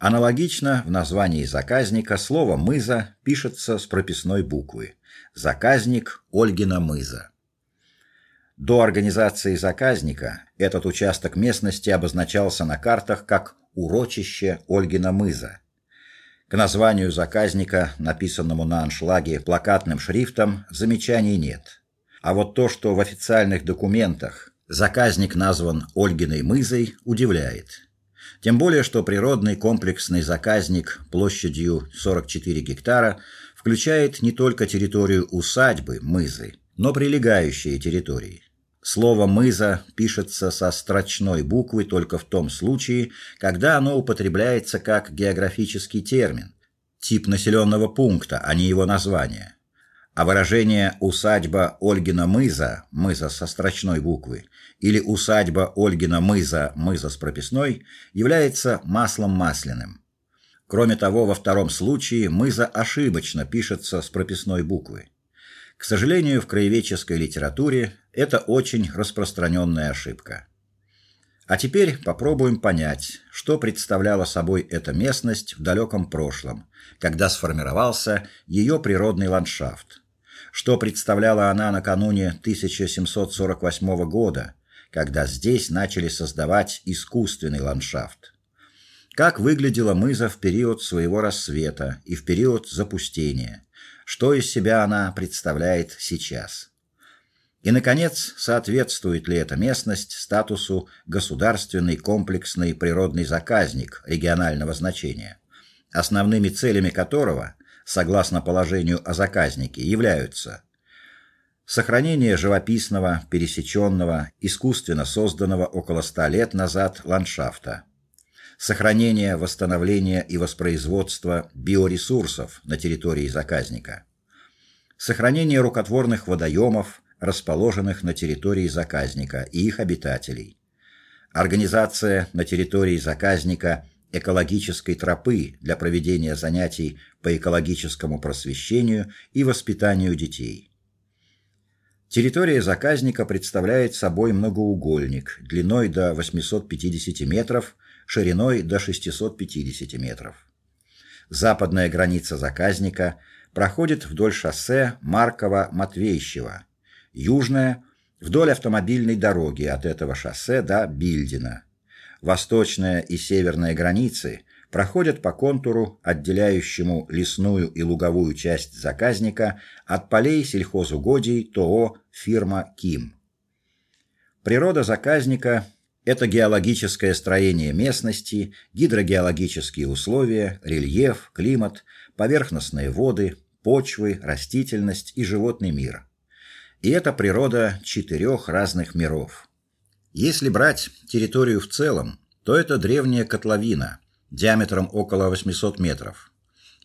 Аналогично в названии заказника слово мыза пишется с прописной буквы. Заказник Ольгина мыза. До организации заказника этот участок местности обозначался на картах как урочище Ольгина мыза. К названию заказника, написанному на аншлаге плакатным шрифтом, замечаний нет. А вот то, что в официальных документах заказник назван Ольгиной мызой, удивляет. Тем более, что природный комплексный заказник площадью 44 гектара включает не только территорию усадьбы Мызы, но прилегающие территории. Слово мыза пишется со строчной буквы только в том случае, когда оно употребляется как географический термин, тип населенного пункта, а не его название. А выражение усадьба Ольгина мыза, мыза со строчной буквы, или усадьба Ольгина мыза, мыза с прописной, является маслом масляным. Кроме того, во втором случае мыза ошибочно пишется с прописной буквы. К сожалению, в краеведческой литературе это очень распространенная ошибка. А теперь попробуем понять, что представляла собой эта местность в далеком прошлом, когда сформировался ее природный ландшафт. Что представляла она накануне 1748 года, когда здесь начали создавать искусственный ландшафт. Как выглядела Мыза в период своего рассвета и в период запустения? Что из себя она представляет сейчас? И наконец, соответствует ли эта местность статусу государственный комплексный природный заказник регионального значения, основными целями которого, согласно положению о заказнике, являются сохранение живописного, пересеченного, искусственно созданного около ста лет назад ландшафта, сохранение, восстановление и воспроизводство биоресурсов на территории заказника, сохранение рукотворных водоемов, расположенных на территории заказника и их обитателей. Организация на территории заказника экологической тропы для проведения занятий по экологическому просвещению и воспитанию детей. Территория заказника представляет собой многоугольник длиной до 850 метров, шириной до 650 метров. Западная граница заказника проходит вдоль шоссе Маркова-Матвейщева южная вдоль автомобильной дороги от этого шоссе до Бильдина. Восточная и северная границы проходят по контуру, отделяющему лесную и луговую часть заказника от полей сельхозугодий ТО фирма Ким. Природа заказника это геологическое строение местности, гидрогеологические условия, рельеф, климат, поверхностные воды, почвы, растительность и животный мир. И это природа четырех разных миров. Если брать территорию в целом, то это древняя котловина диаметром около 800 метров.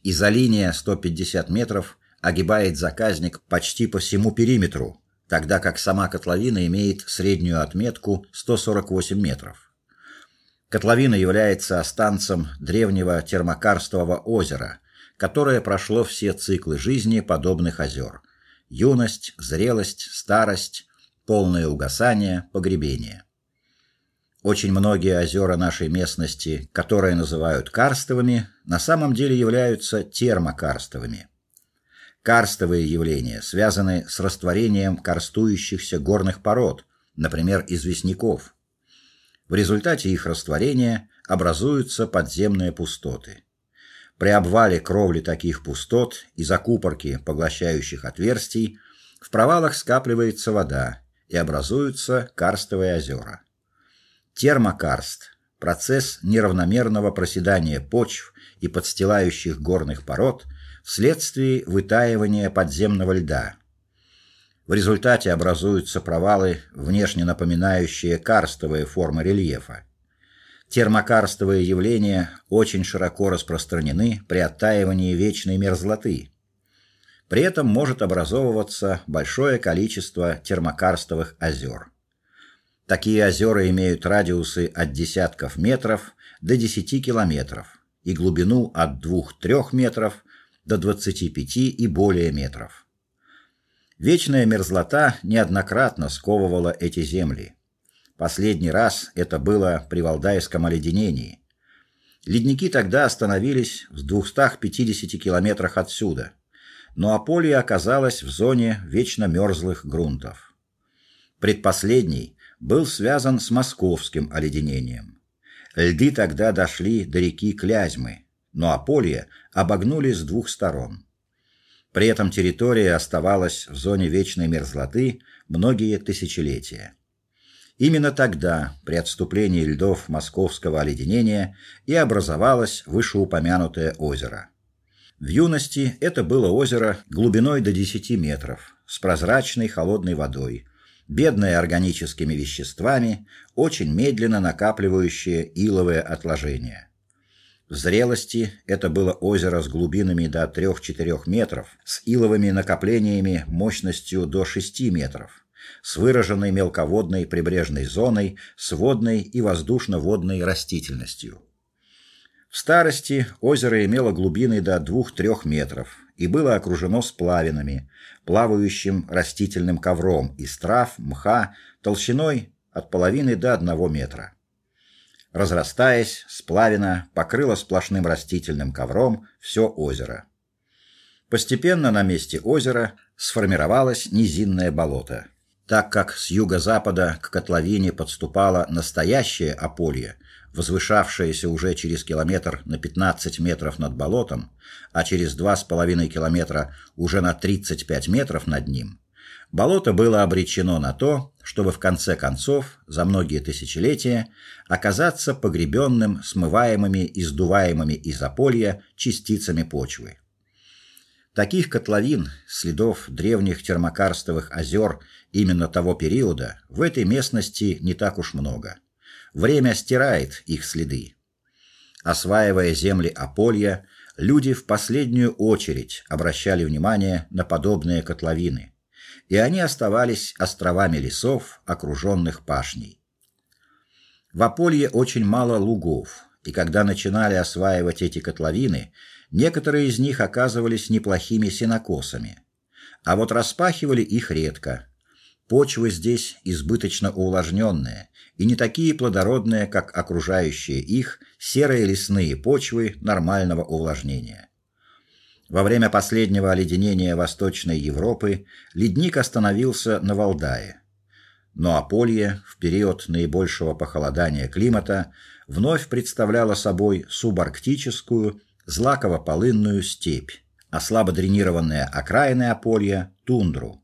Изолиния 150 метров огибает заказник почти по всему периметру, тогда как сама котловина имеет среднюю отметку 148 метров. Котловина является останцем древнего термокарстового озера, которое прошло все циклы жизни подобных озер юность, зрелость, старость, полное угасание, погребение. Очень многие озера нашей местности, которые называют карстовыми, на самом деле являются термокарстовыми. Карстовые явления связаны с растворением карстующихся горных пород, например, известняков. В результате их растворения образуются подземные пустоты. При обвале кровли таких пустот и закупорке поглощающих отверстий в провалах скапливается вода и образуются карстовые озера. Термокарст процесс неравномерного проседания почв и подстилающих горных пород вследствие вытаивания подземного льда. В результате образуются провалы, внешне напоминающие карстовые формы рельефа. Термокарстовые явления очень широко распространены при оттаивании вечной мерзлоты. При этом может образовываться большое количество термокарстовых озер. Такие озера имеют радиусы от десятков метров до 10 километров и глубину от 2-3 метров до 25 и более метров. Вечная мерзлота неоднократно сковывала эти земли. Последний раз это было при Валдайском оледенении. Ледники тогда остановились в 250 километрах отсюда, но Аполье оказалась в зоне вечно мерзлых грунтов. Предпоследний был связан с московским оледенением. Льды тогда дошли до реки Клязьмы, но Аполье обогнули с двух сторон. При этом территория оставалась в зоне вечной мерзлоты многие тысячелетия. Именно тогда, при отступлении льдов московского оледенения, и образовалось вышеупомянутое озеро. В юности это было озеро глубиной до 10 метров, с прозрачной холодной водой, бедное органическими веществами, очень медленно накапливающее иловые отложения. В зрелости это было озеро с глубинами до 3-4 метров, с иловыми накоплениями мощностью до 6 метров с выраженной мелководной прибрежной зоной, с водной и воздушно-водной растительностью. В старости озеро имело глубины до 2-3 метров и было окружено сплавинами, плавающим растительным ковром из трав, мха, толщиной от половины до 1 метра. Разрастаясь, сплавина покрыла сплошным растительным ковром все озеро. Постепенно на месте озера сформировалось низинное болото. Так как с юго-запада к котловине подступало настоящее ополье, возвышавшееся уже через километр на 15 метров над болотом, а через два с половиной километра уже на 35 метров над ним, болото было обречено на то, чтобы в конце концов за многие тысячелетия оказаться погребенным смываемыми и сдуваемыми из ополья частицами почвы. Таких котловин, следов древних термокарстовых озер именно того периода в этой местности не так уж много. Время стирает их следы. Осваивая земли Аполья, люди в последнюю очередь обращали внимание на подобные котловины, и они оставались островами лесов, окруженных пашней. В Аполье очень мало лугов, и когда начинали осваивать эти котловины, некоторые из них оказывались неплохими сенокосами. А вот распахивали их редко. Почвы здесь избыточно увлажненные и не такие плодородные, как окружающие их серые лесные почвы нормального увлажнения. Во время последнего оледенения Восточной Европы ледник остановился на Валдае. Но Аполье в период наибольшего похолодания климата вновь представляло собой субарктическую злаково-полынную степь, а слабо дренированные окраины Аполья тундру.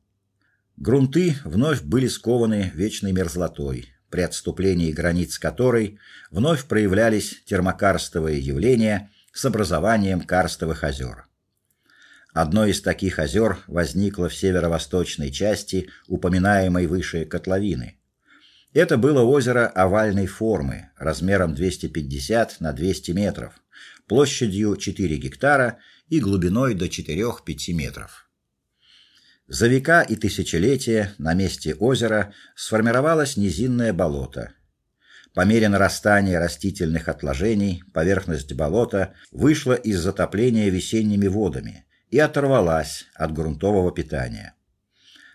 Грунты вновь были скованы вечной мерзлотой, при отступлении границ которой вновь проявлялись термокарстовые явления с образованием карстовых озер. Одно из таких озер возникло в северо-восточной части упоминаемой выше котловины. Это было озеро овальной формы, размером 250 на 200 метров, площадью 4 гектара и глубиной до 4-5 метров. За века и тысячелетия на месте озера сформировалось низинное болото. По мере нарастания растительных отложений поверхность болота вышла из затопления весенними водами и оторвалась от грунтового питания.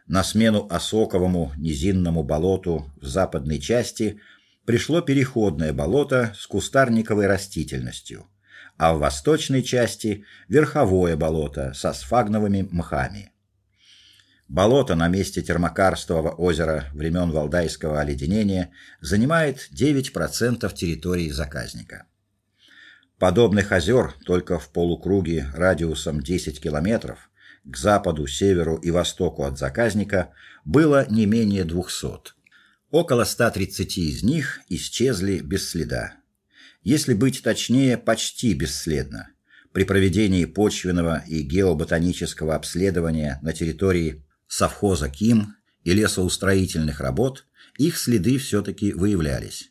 На смену осоковому низинному болоту в западной части пришло переходное болото с кустарниковой растительностью – а в восточной части верховое болото со сфагновыми мхами. Болото на месте термокарстового озера времен Валдайского оледенения занимает 9% территории заказника. Подобных озер только в полукруге радиусом 10 километров к западу, северу и востоку от заказника было не менее 200. Около 130 из них исчезли без следа если быть точнее, почти бесследно. При проведении почвенного и геоботанического обследования на территории совхоза Ким и лесоустроительных работ их следы все таки выявлялись.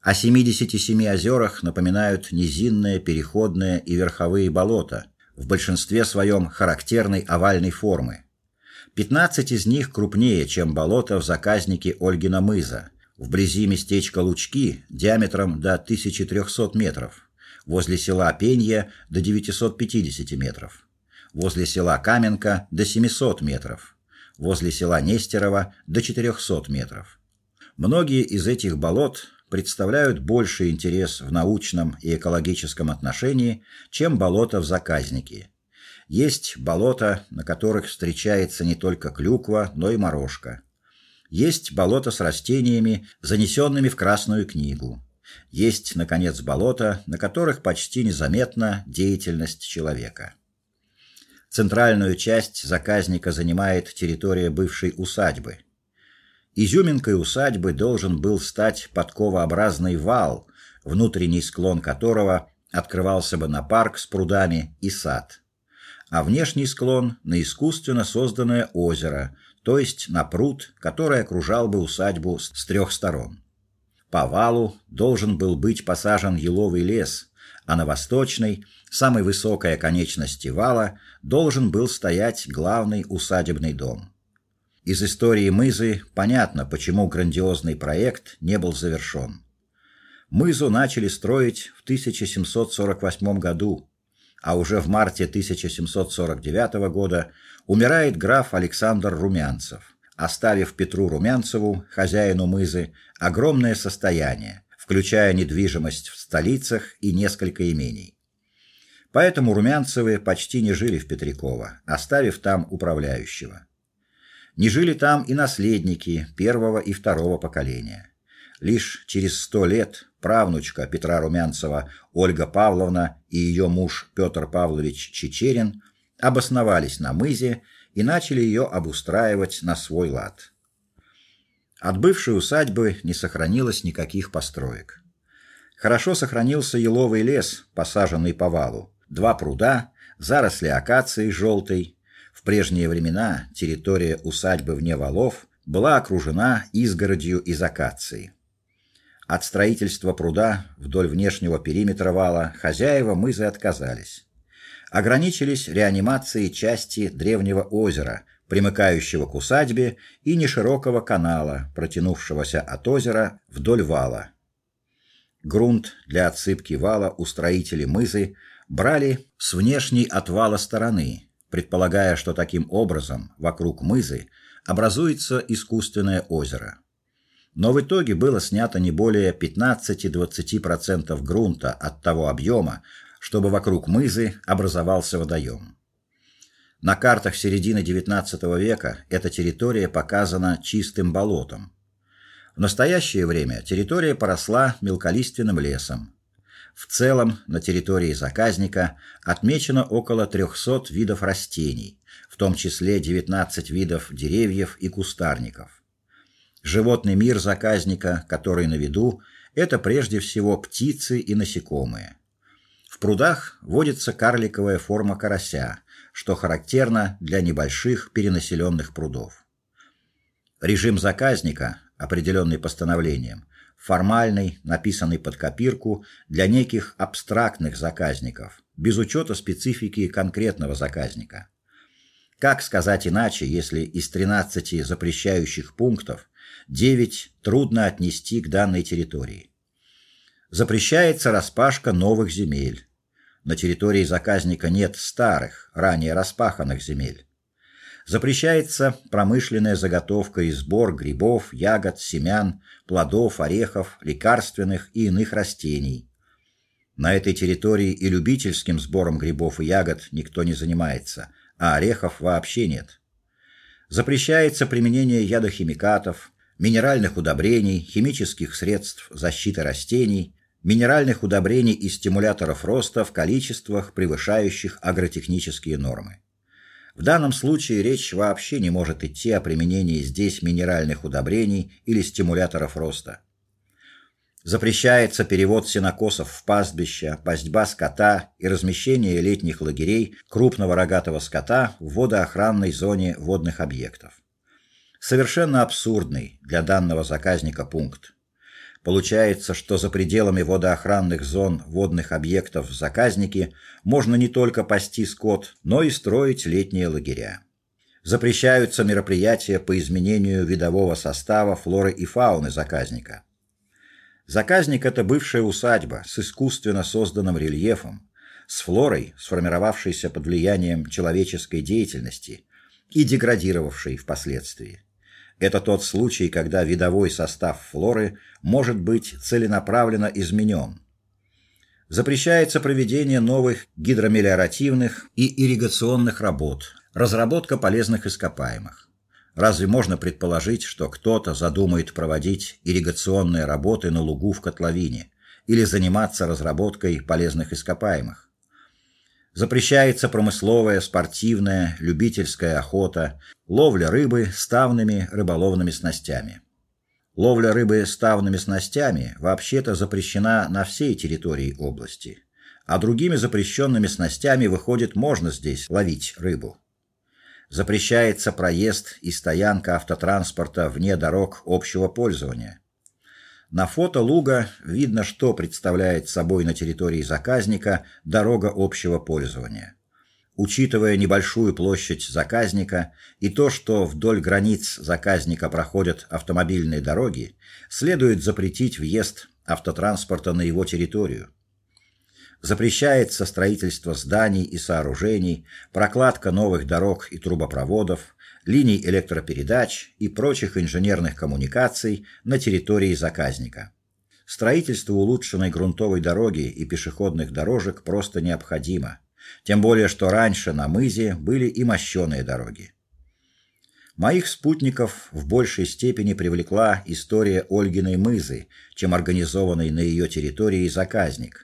О 77 озерах напоминают низинные, переходные и верховые болота, в большинстве своем характерной овальной формы. 15 из них крупнее, чем болото в заказнике Ольгина мыза, Вблизи местечко Лучки диаметром до 1300 метров, возле села Пенье до 950 метров, возле села Каменка до 700 метров, возле села Нестерово до 400 метров. Многие из этих болот представляют больший интерес в научном и экологическом отношении, чем болота в заказнике. Есть болота, на которых встречается не только клюква, но и морожка. Есть болото с растениями, занесенными в Красную книгу. Есть, наконец, болота, на которых почти незаметна деятельность человека. Центральную часть заказника занимает территория бывшей усадьбы. Изюминкой усадьбы должен был стать подковообразный вал, внутренний склон которого открывался бы на парк с прудами и сад, а внешний склон на искусственно созданное озеро, то есть на пруд, который окружал бы усадьбу с трех сторон. По валу должен был быть посажен еловый лес, а на восточной, самой высокой оконечности вала, должен был стоять главный усадебный дом. Из истории Мызы понятно, почему грандиозный проект не был завершен. Мызу начали строить в 1748 году, а уже в марте 1749 года умирает граф Александр Румянцев, оставив Петру Румянцеву, хозяину мызы, огромное состояние, включая недвижимость в столицах и несколько имений. Поэтому Румянцевы почти не жили в Петриково, оставив там управляющего. Не жили там и наследники первого и второго поколения. Лишь через сто лет правнучка Петра Румянцева Ольга Павловна и ее муж Петр Павлович Чечерин обосновались на мызе и начали ее обустраивать на свой лад. От бывшей усадьбы не сохранилось никаких построек. Хорошо сохранился еловый лес, посаженный по валу, два пруда, заросли акации желтой. В прежние времена территория усадьбы вне валов была окружена изгородью из акации. От строительства пруда вдоль внешнего периметра вала хозяева мызы отказались. Ограничились реанимацией части древнего озера, примыкающего к усадьбе, и неширокого канала, протянувшегося от озера вдоль вала. Грунт для отсыпки вала у строителей мызы брали с внешней от вала стороны, предполагая, что таким образом вокруг мызы образуется искусственное озеро но в итоге было снято не более 15-20% грунта от того объема, чтобы вокруг мызы образовался водоем. На картах середины XIX века эта территория показана чистым болотом. В настоящее время территория поросла мелколиственным лесом. В целом на территории заказника отмечено около 300 видов растений, в том числе 19 видов деревьев и кустарников. Животный мир заказника, который на виду, это прежде всего птицы и насекомые. В прудах водится карликовая форма карася, что характерно для небольших перенаселенных прудов. Режим заказника, определенный постановлением, формальный, написанный под копирку для неких абстрактных заказников, без учета специфики конкретного заказника. Как сказать иначе, если из 13 запрещающих пунктов 9 трудно отнести к данной территории. Запрещается распашка новых земель. На территории заказника нет старых, ранее распаханных земель. Запрещается промышленная заготовка и сбор грибов, ягод, семян, плодов, орехов, лекарственных и иных растений. На этой территории и любительским сбором грибов и ягод никто не занимается, а орехов вообще нет. Запрещается применение ядохимикатов, минеральных удобрений, химических средств защиты растений, минеральных удобрений и стимуляторов роста в количествах, превышающих агротехнические нормы. В данном случае речь вообще не может идти о применении здесь минеральных удобрений или стимуляторов роста. Запрещается перевод сенокосов в пастбища, пастьба скота и размещение летних лагерей крупного рогатого скота в водоохранной зоне водных объектов совершенно абсурдный для данного заказника пункт. Получается, что за пределами водоохранных зон водных объектов в заказнике можно не только пасти скот, но и строить летние лагеря. Запрещаются мероприятия по изменению видового состава флоры и фауны заказника. Заказник это бывшая усадьба с искусственно созданным рельефом, с флорой, сформировавшейся под влиянием человеческой деятельности и деградировавшей впоследствии. Это тот случай, когда видовой состав флоры может быть целенаправленно изменен. Запрещается проведение новых гидромелиоративных и ирригационных работ, разработка полезных ископаемых. Разве можно предположить, что кто-то задумает проводить ирригационные работы на лугу в котловине или заниматься разработкой полезных ископаемых? Запрещается промысловая, спортивная, любительская охота, ловля рыбы ставными рыболовными снастями. Ловля рыбы ставными снастями вообще-то запрещена на всей территории области, а другими запрещенными снастями выходит можно здесь ловить рыбу. Запрещается проезд и стоянка автотранспорта вне дорог общего пользования. На фото луга видно, что представляет собой на территории заказника дорога общего пользования. Учитывая небольшую площадь заказника и то, что вдоль границ заказника проходят автомобильные дороги, следует запретить въезд автотранспорта на его территорию. Запрещается строительство зданий и сооружений, прокладка новых дорог и трубопроводов, линий электропередач и прочих инженерных коммуникаций на территории заказника. Строительство улучшенной грунтовой дороги и пешеходных дорожек просто необходимо, тем более что раньше на мызе были и мощеные дороги. Моих спутников в большей степени привлекла история Ольгиной мызы, чем организованный на ее территории заказник.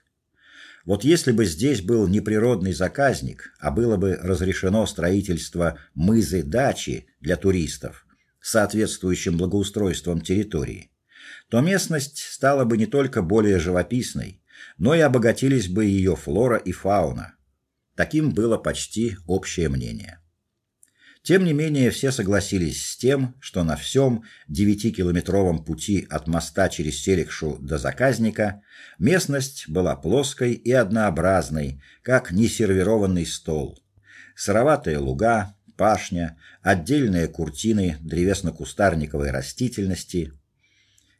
Вот если бы здесь был не природный заказник, а было бы разрешено строительство мызы-дачи для туристов, соответствующим благоустройством территории, то местность стала бы не только более живописной, но и обогатились бы ее флора и фауна. Таким было почти общее мнение. Тем не менее, все согласились с тем, что на всем девятикилометровом пути от моста через Селикшу до заказника местность была плоской и однообразной, как несервированный стол. Сыроватые луга, пашня, отдельные куртины древесно-кустарниковой растительности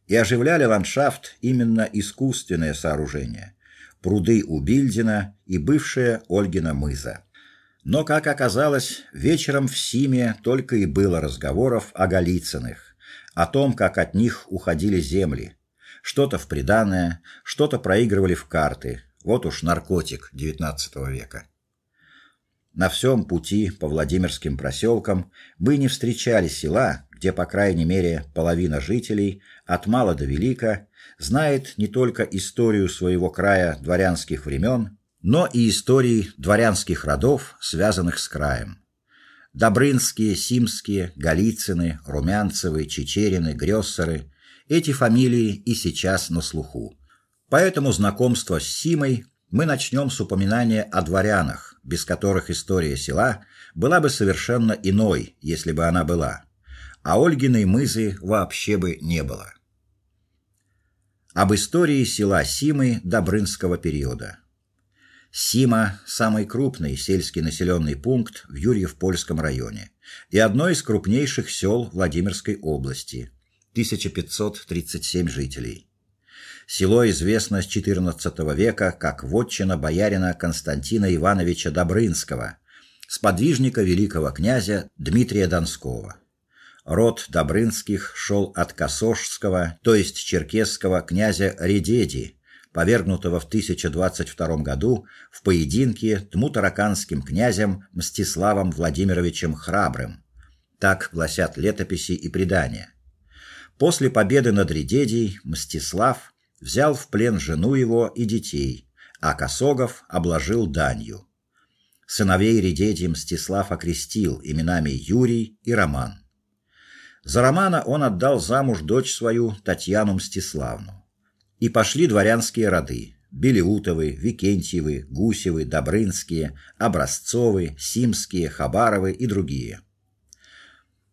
и оживляли ландшафт именно искусственные сооружения: пруды у Бильдина и бывшая Ольгина мыза. Но, как оказалось, вечером в Симе только и было разговоров о Голицыных, о том, как от них уходили земли. Что-то в приданое, что-то проигрывали в карты. Вот уж наркотик XIX века. На всем пути по Владимирским проселкам мы не встречали села, где по крайней мере половина жителей от мала до велика знает не только историю своего края дворянских времен, но и истории дворянских родов, связанных с краем. Добрынские, Симские, Голицыны, Румянцевы, Чечерины, Грёссеры эти фамилии и сейчас на слуху. Поэтому знакомство с Симой мы начнем с упоминания о дворянах, без которых история села была бы совершенно иной, если бы она была. А Ольгиной мызы вообще бы не было. Об истории села Симы Добрынского периода. Сима самый крупный сельский населенный пункт в Юрьев-Польском районе и одно из крупнейших сел Владимирской области. 1537 жителей. Село известно с XIV века как вотчина боярина Константина Ивановича Добрынского, сподвижника великого князя Дмитрия Донского. Род Добрынских шел от Косожского, то есть черкесского князя Редеди, повергнутого в 1022 году в поединке тмутараканским князем Мстиславом Владимировичем Храбрым. Так гласят летописи и предания. После победы над Редедей Мстислав взял в плен жену его и детей, а Косогов обложил данью. Сыновей Редеди Мстислав окрестил именами Юрий и Роман. За Романа он отдал замуж дочь свою Татьяну Мстиславну. И пошли дворянские роды: Белеутовы, Викентьевы, Гусевы, Добрынские, Образцовы, Симские, Хабаровы и другие.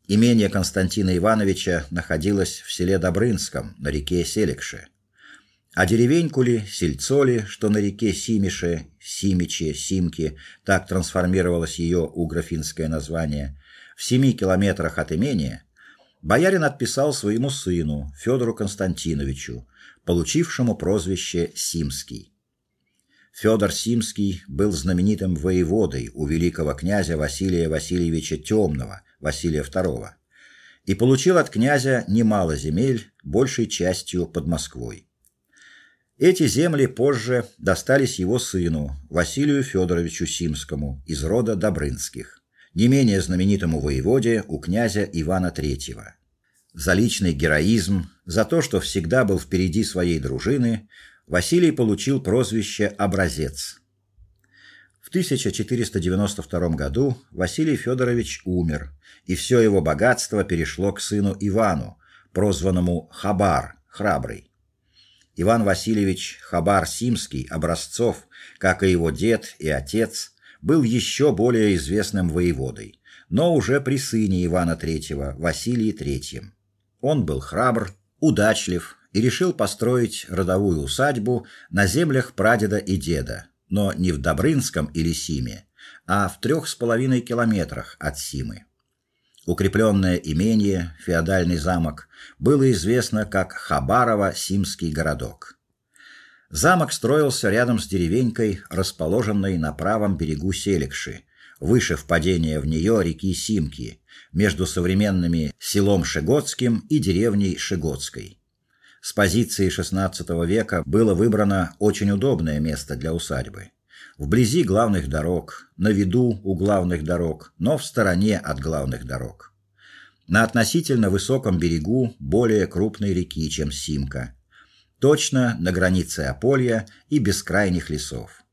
Имение Константина Ивановича находилось в селе Добрынском на реке Селикше. А деревеньку ли, сельцо ли, что на реке Симише, Симиче, Симки, так трансформировалось ее угрофинское название, в семи километрах от имения, боярин отписал своему сыну Федору Константиновичу, получившему прозвище Симский. Федор Симский был знаменитым воеводой у великого князя Василия Васильевича Темного, Василия II, и получил от князя немало земель, большей частью под Москвой. Эти земли позже достались его сыну Василию Федоровичу Симскому из рода Добрынских, не менее знаменитому воеводе у князя Ивана III за личный героизм, за то, что всегда был впереди своей дружины, Василий получил прозвище Образец. В 1492 году Василий Федорович умер, и все его богатство перешло к сыну Ивану, прозванному Хабар, храбрый. Иван Васильевич Хабар Симский Образцов, как и его дед и отец, был еще более известным воеводой, но уже при сыне Ивана III, Василии III. Он был храбр, удачлив и решил построить родовую усадьбу на землях прадеда и деда, но не в Добрынском или Симе, а в трех с половиной километрах от Симы. Укрепленное имение, феодальный замок, было известно как Хабарово-Симский городок. Замок строился рядом с деревенькой, расположенной на правом берегу Селикши, выше впадения в нее реки Симки, между современными селом Шегодским и деревней Шегодской. С позиции XVI века было выбрано очень удобное место для усадьбы. Вблизи главных дорог, на виду у главных дорог, но в стороне от главных дорог. на относительно высоком берегу более крупной реки, чем Симка, точно на границе Аполья и бескрайних лесов.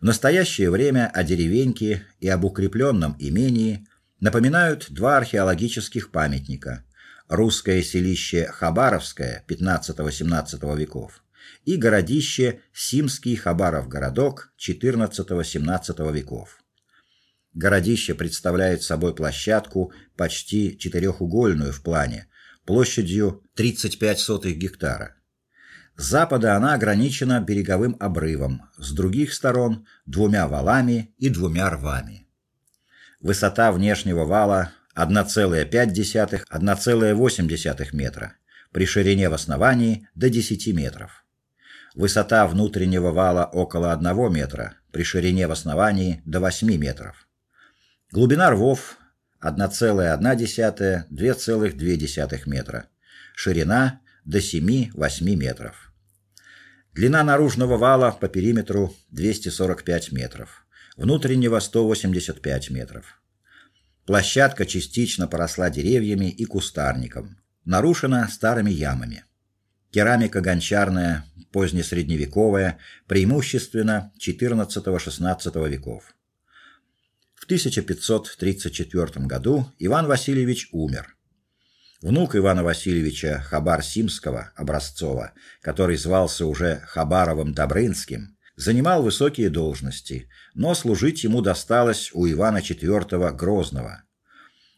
В настоящее время о деревеньке и об укрепленном имении напоминают два археологических памятника: русское селище Хабаровское XV-XVII веков и городище Симский Хабаров городок XIV-XVII веков. Городище представляет собой площадку почти четырехугольную в плане, площадью 35 сотых гектара. С запада она ограничена береговым обрывом, с других сторон двумя валами и двумя рвами. Высота внешнего вала 1,5-1,8 метра, при ширине в основании до 10 метров. Высота внутреннего вала около 1 метра, при ширине в основании до 8 метров. Глубина рвов 1,1-2,2 метра. Ширина до 7-8 метров. Длина наружного вала по периметру 245 метров, внутреннего 185 метров. Площадка частично поросла деревьями и кустарником, нарушена старыми ямами. Керамика гончарная, позднесредневековая, преимущественно XIV-XVI веков. 1534 году Иван Васильевич умер. Внук Ивана Васильевича Хабар-Симского Образцова, который звался уже Хабаровым Добрынским, занимал высокие должности, но служить ему досталось у Ивана IV Грозного.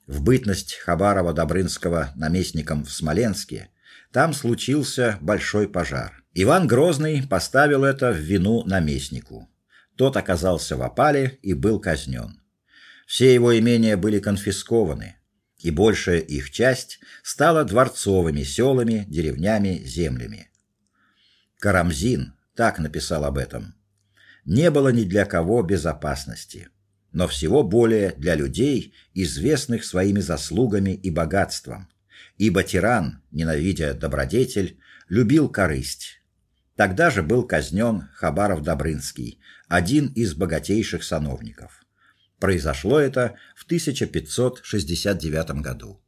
В бытность Хабарова Добрынского наместником в Смоленске там случился большой пожар. Иван Грозный поставил это в вину наместнику. Тот оказался в опале и был казнен. Все его имения были конфискованы, и большая их часть стала дворцовыми селами, деревнями, землями. Карамзин так написал об этом. Не было ни для кого безопасности, но всего более для людей, известных своими заслугами и богатством. Ибо тиран, ненавидя добродетель, любил корысть. Тогда же был казнен Хабаров Добрынский, один из богатейших сановников. Произошло это в 1569 году.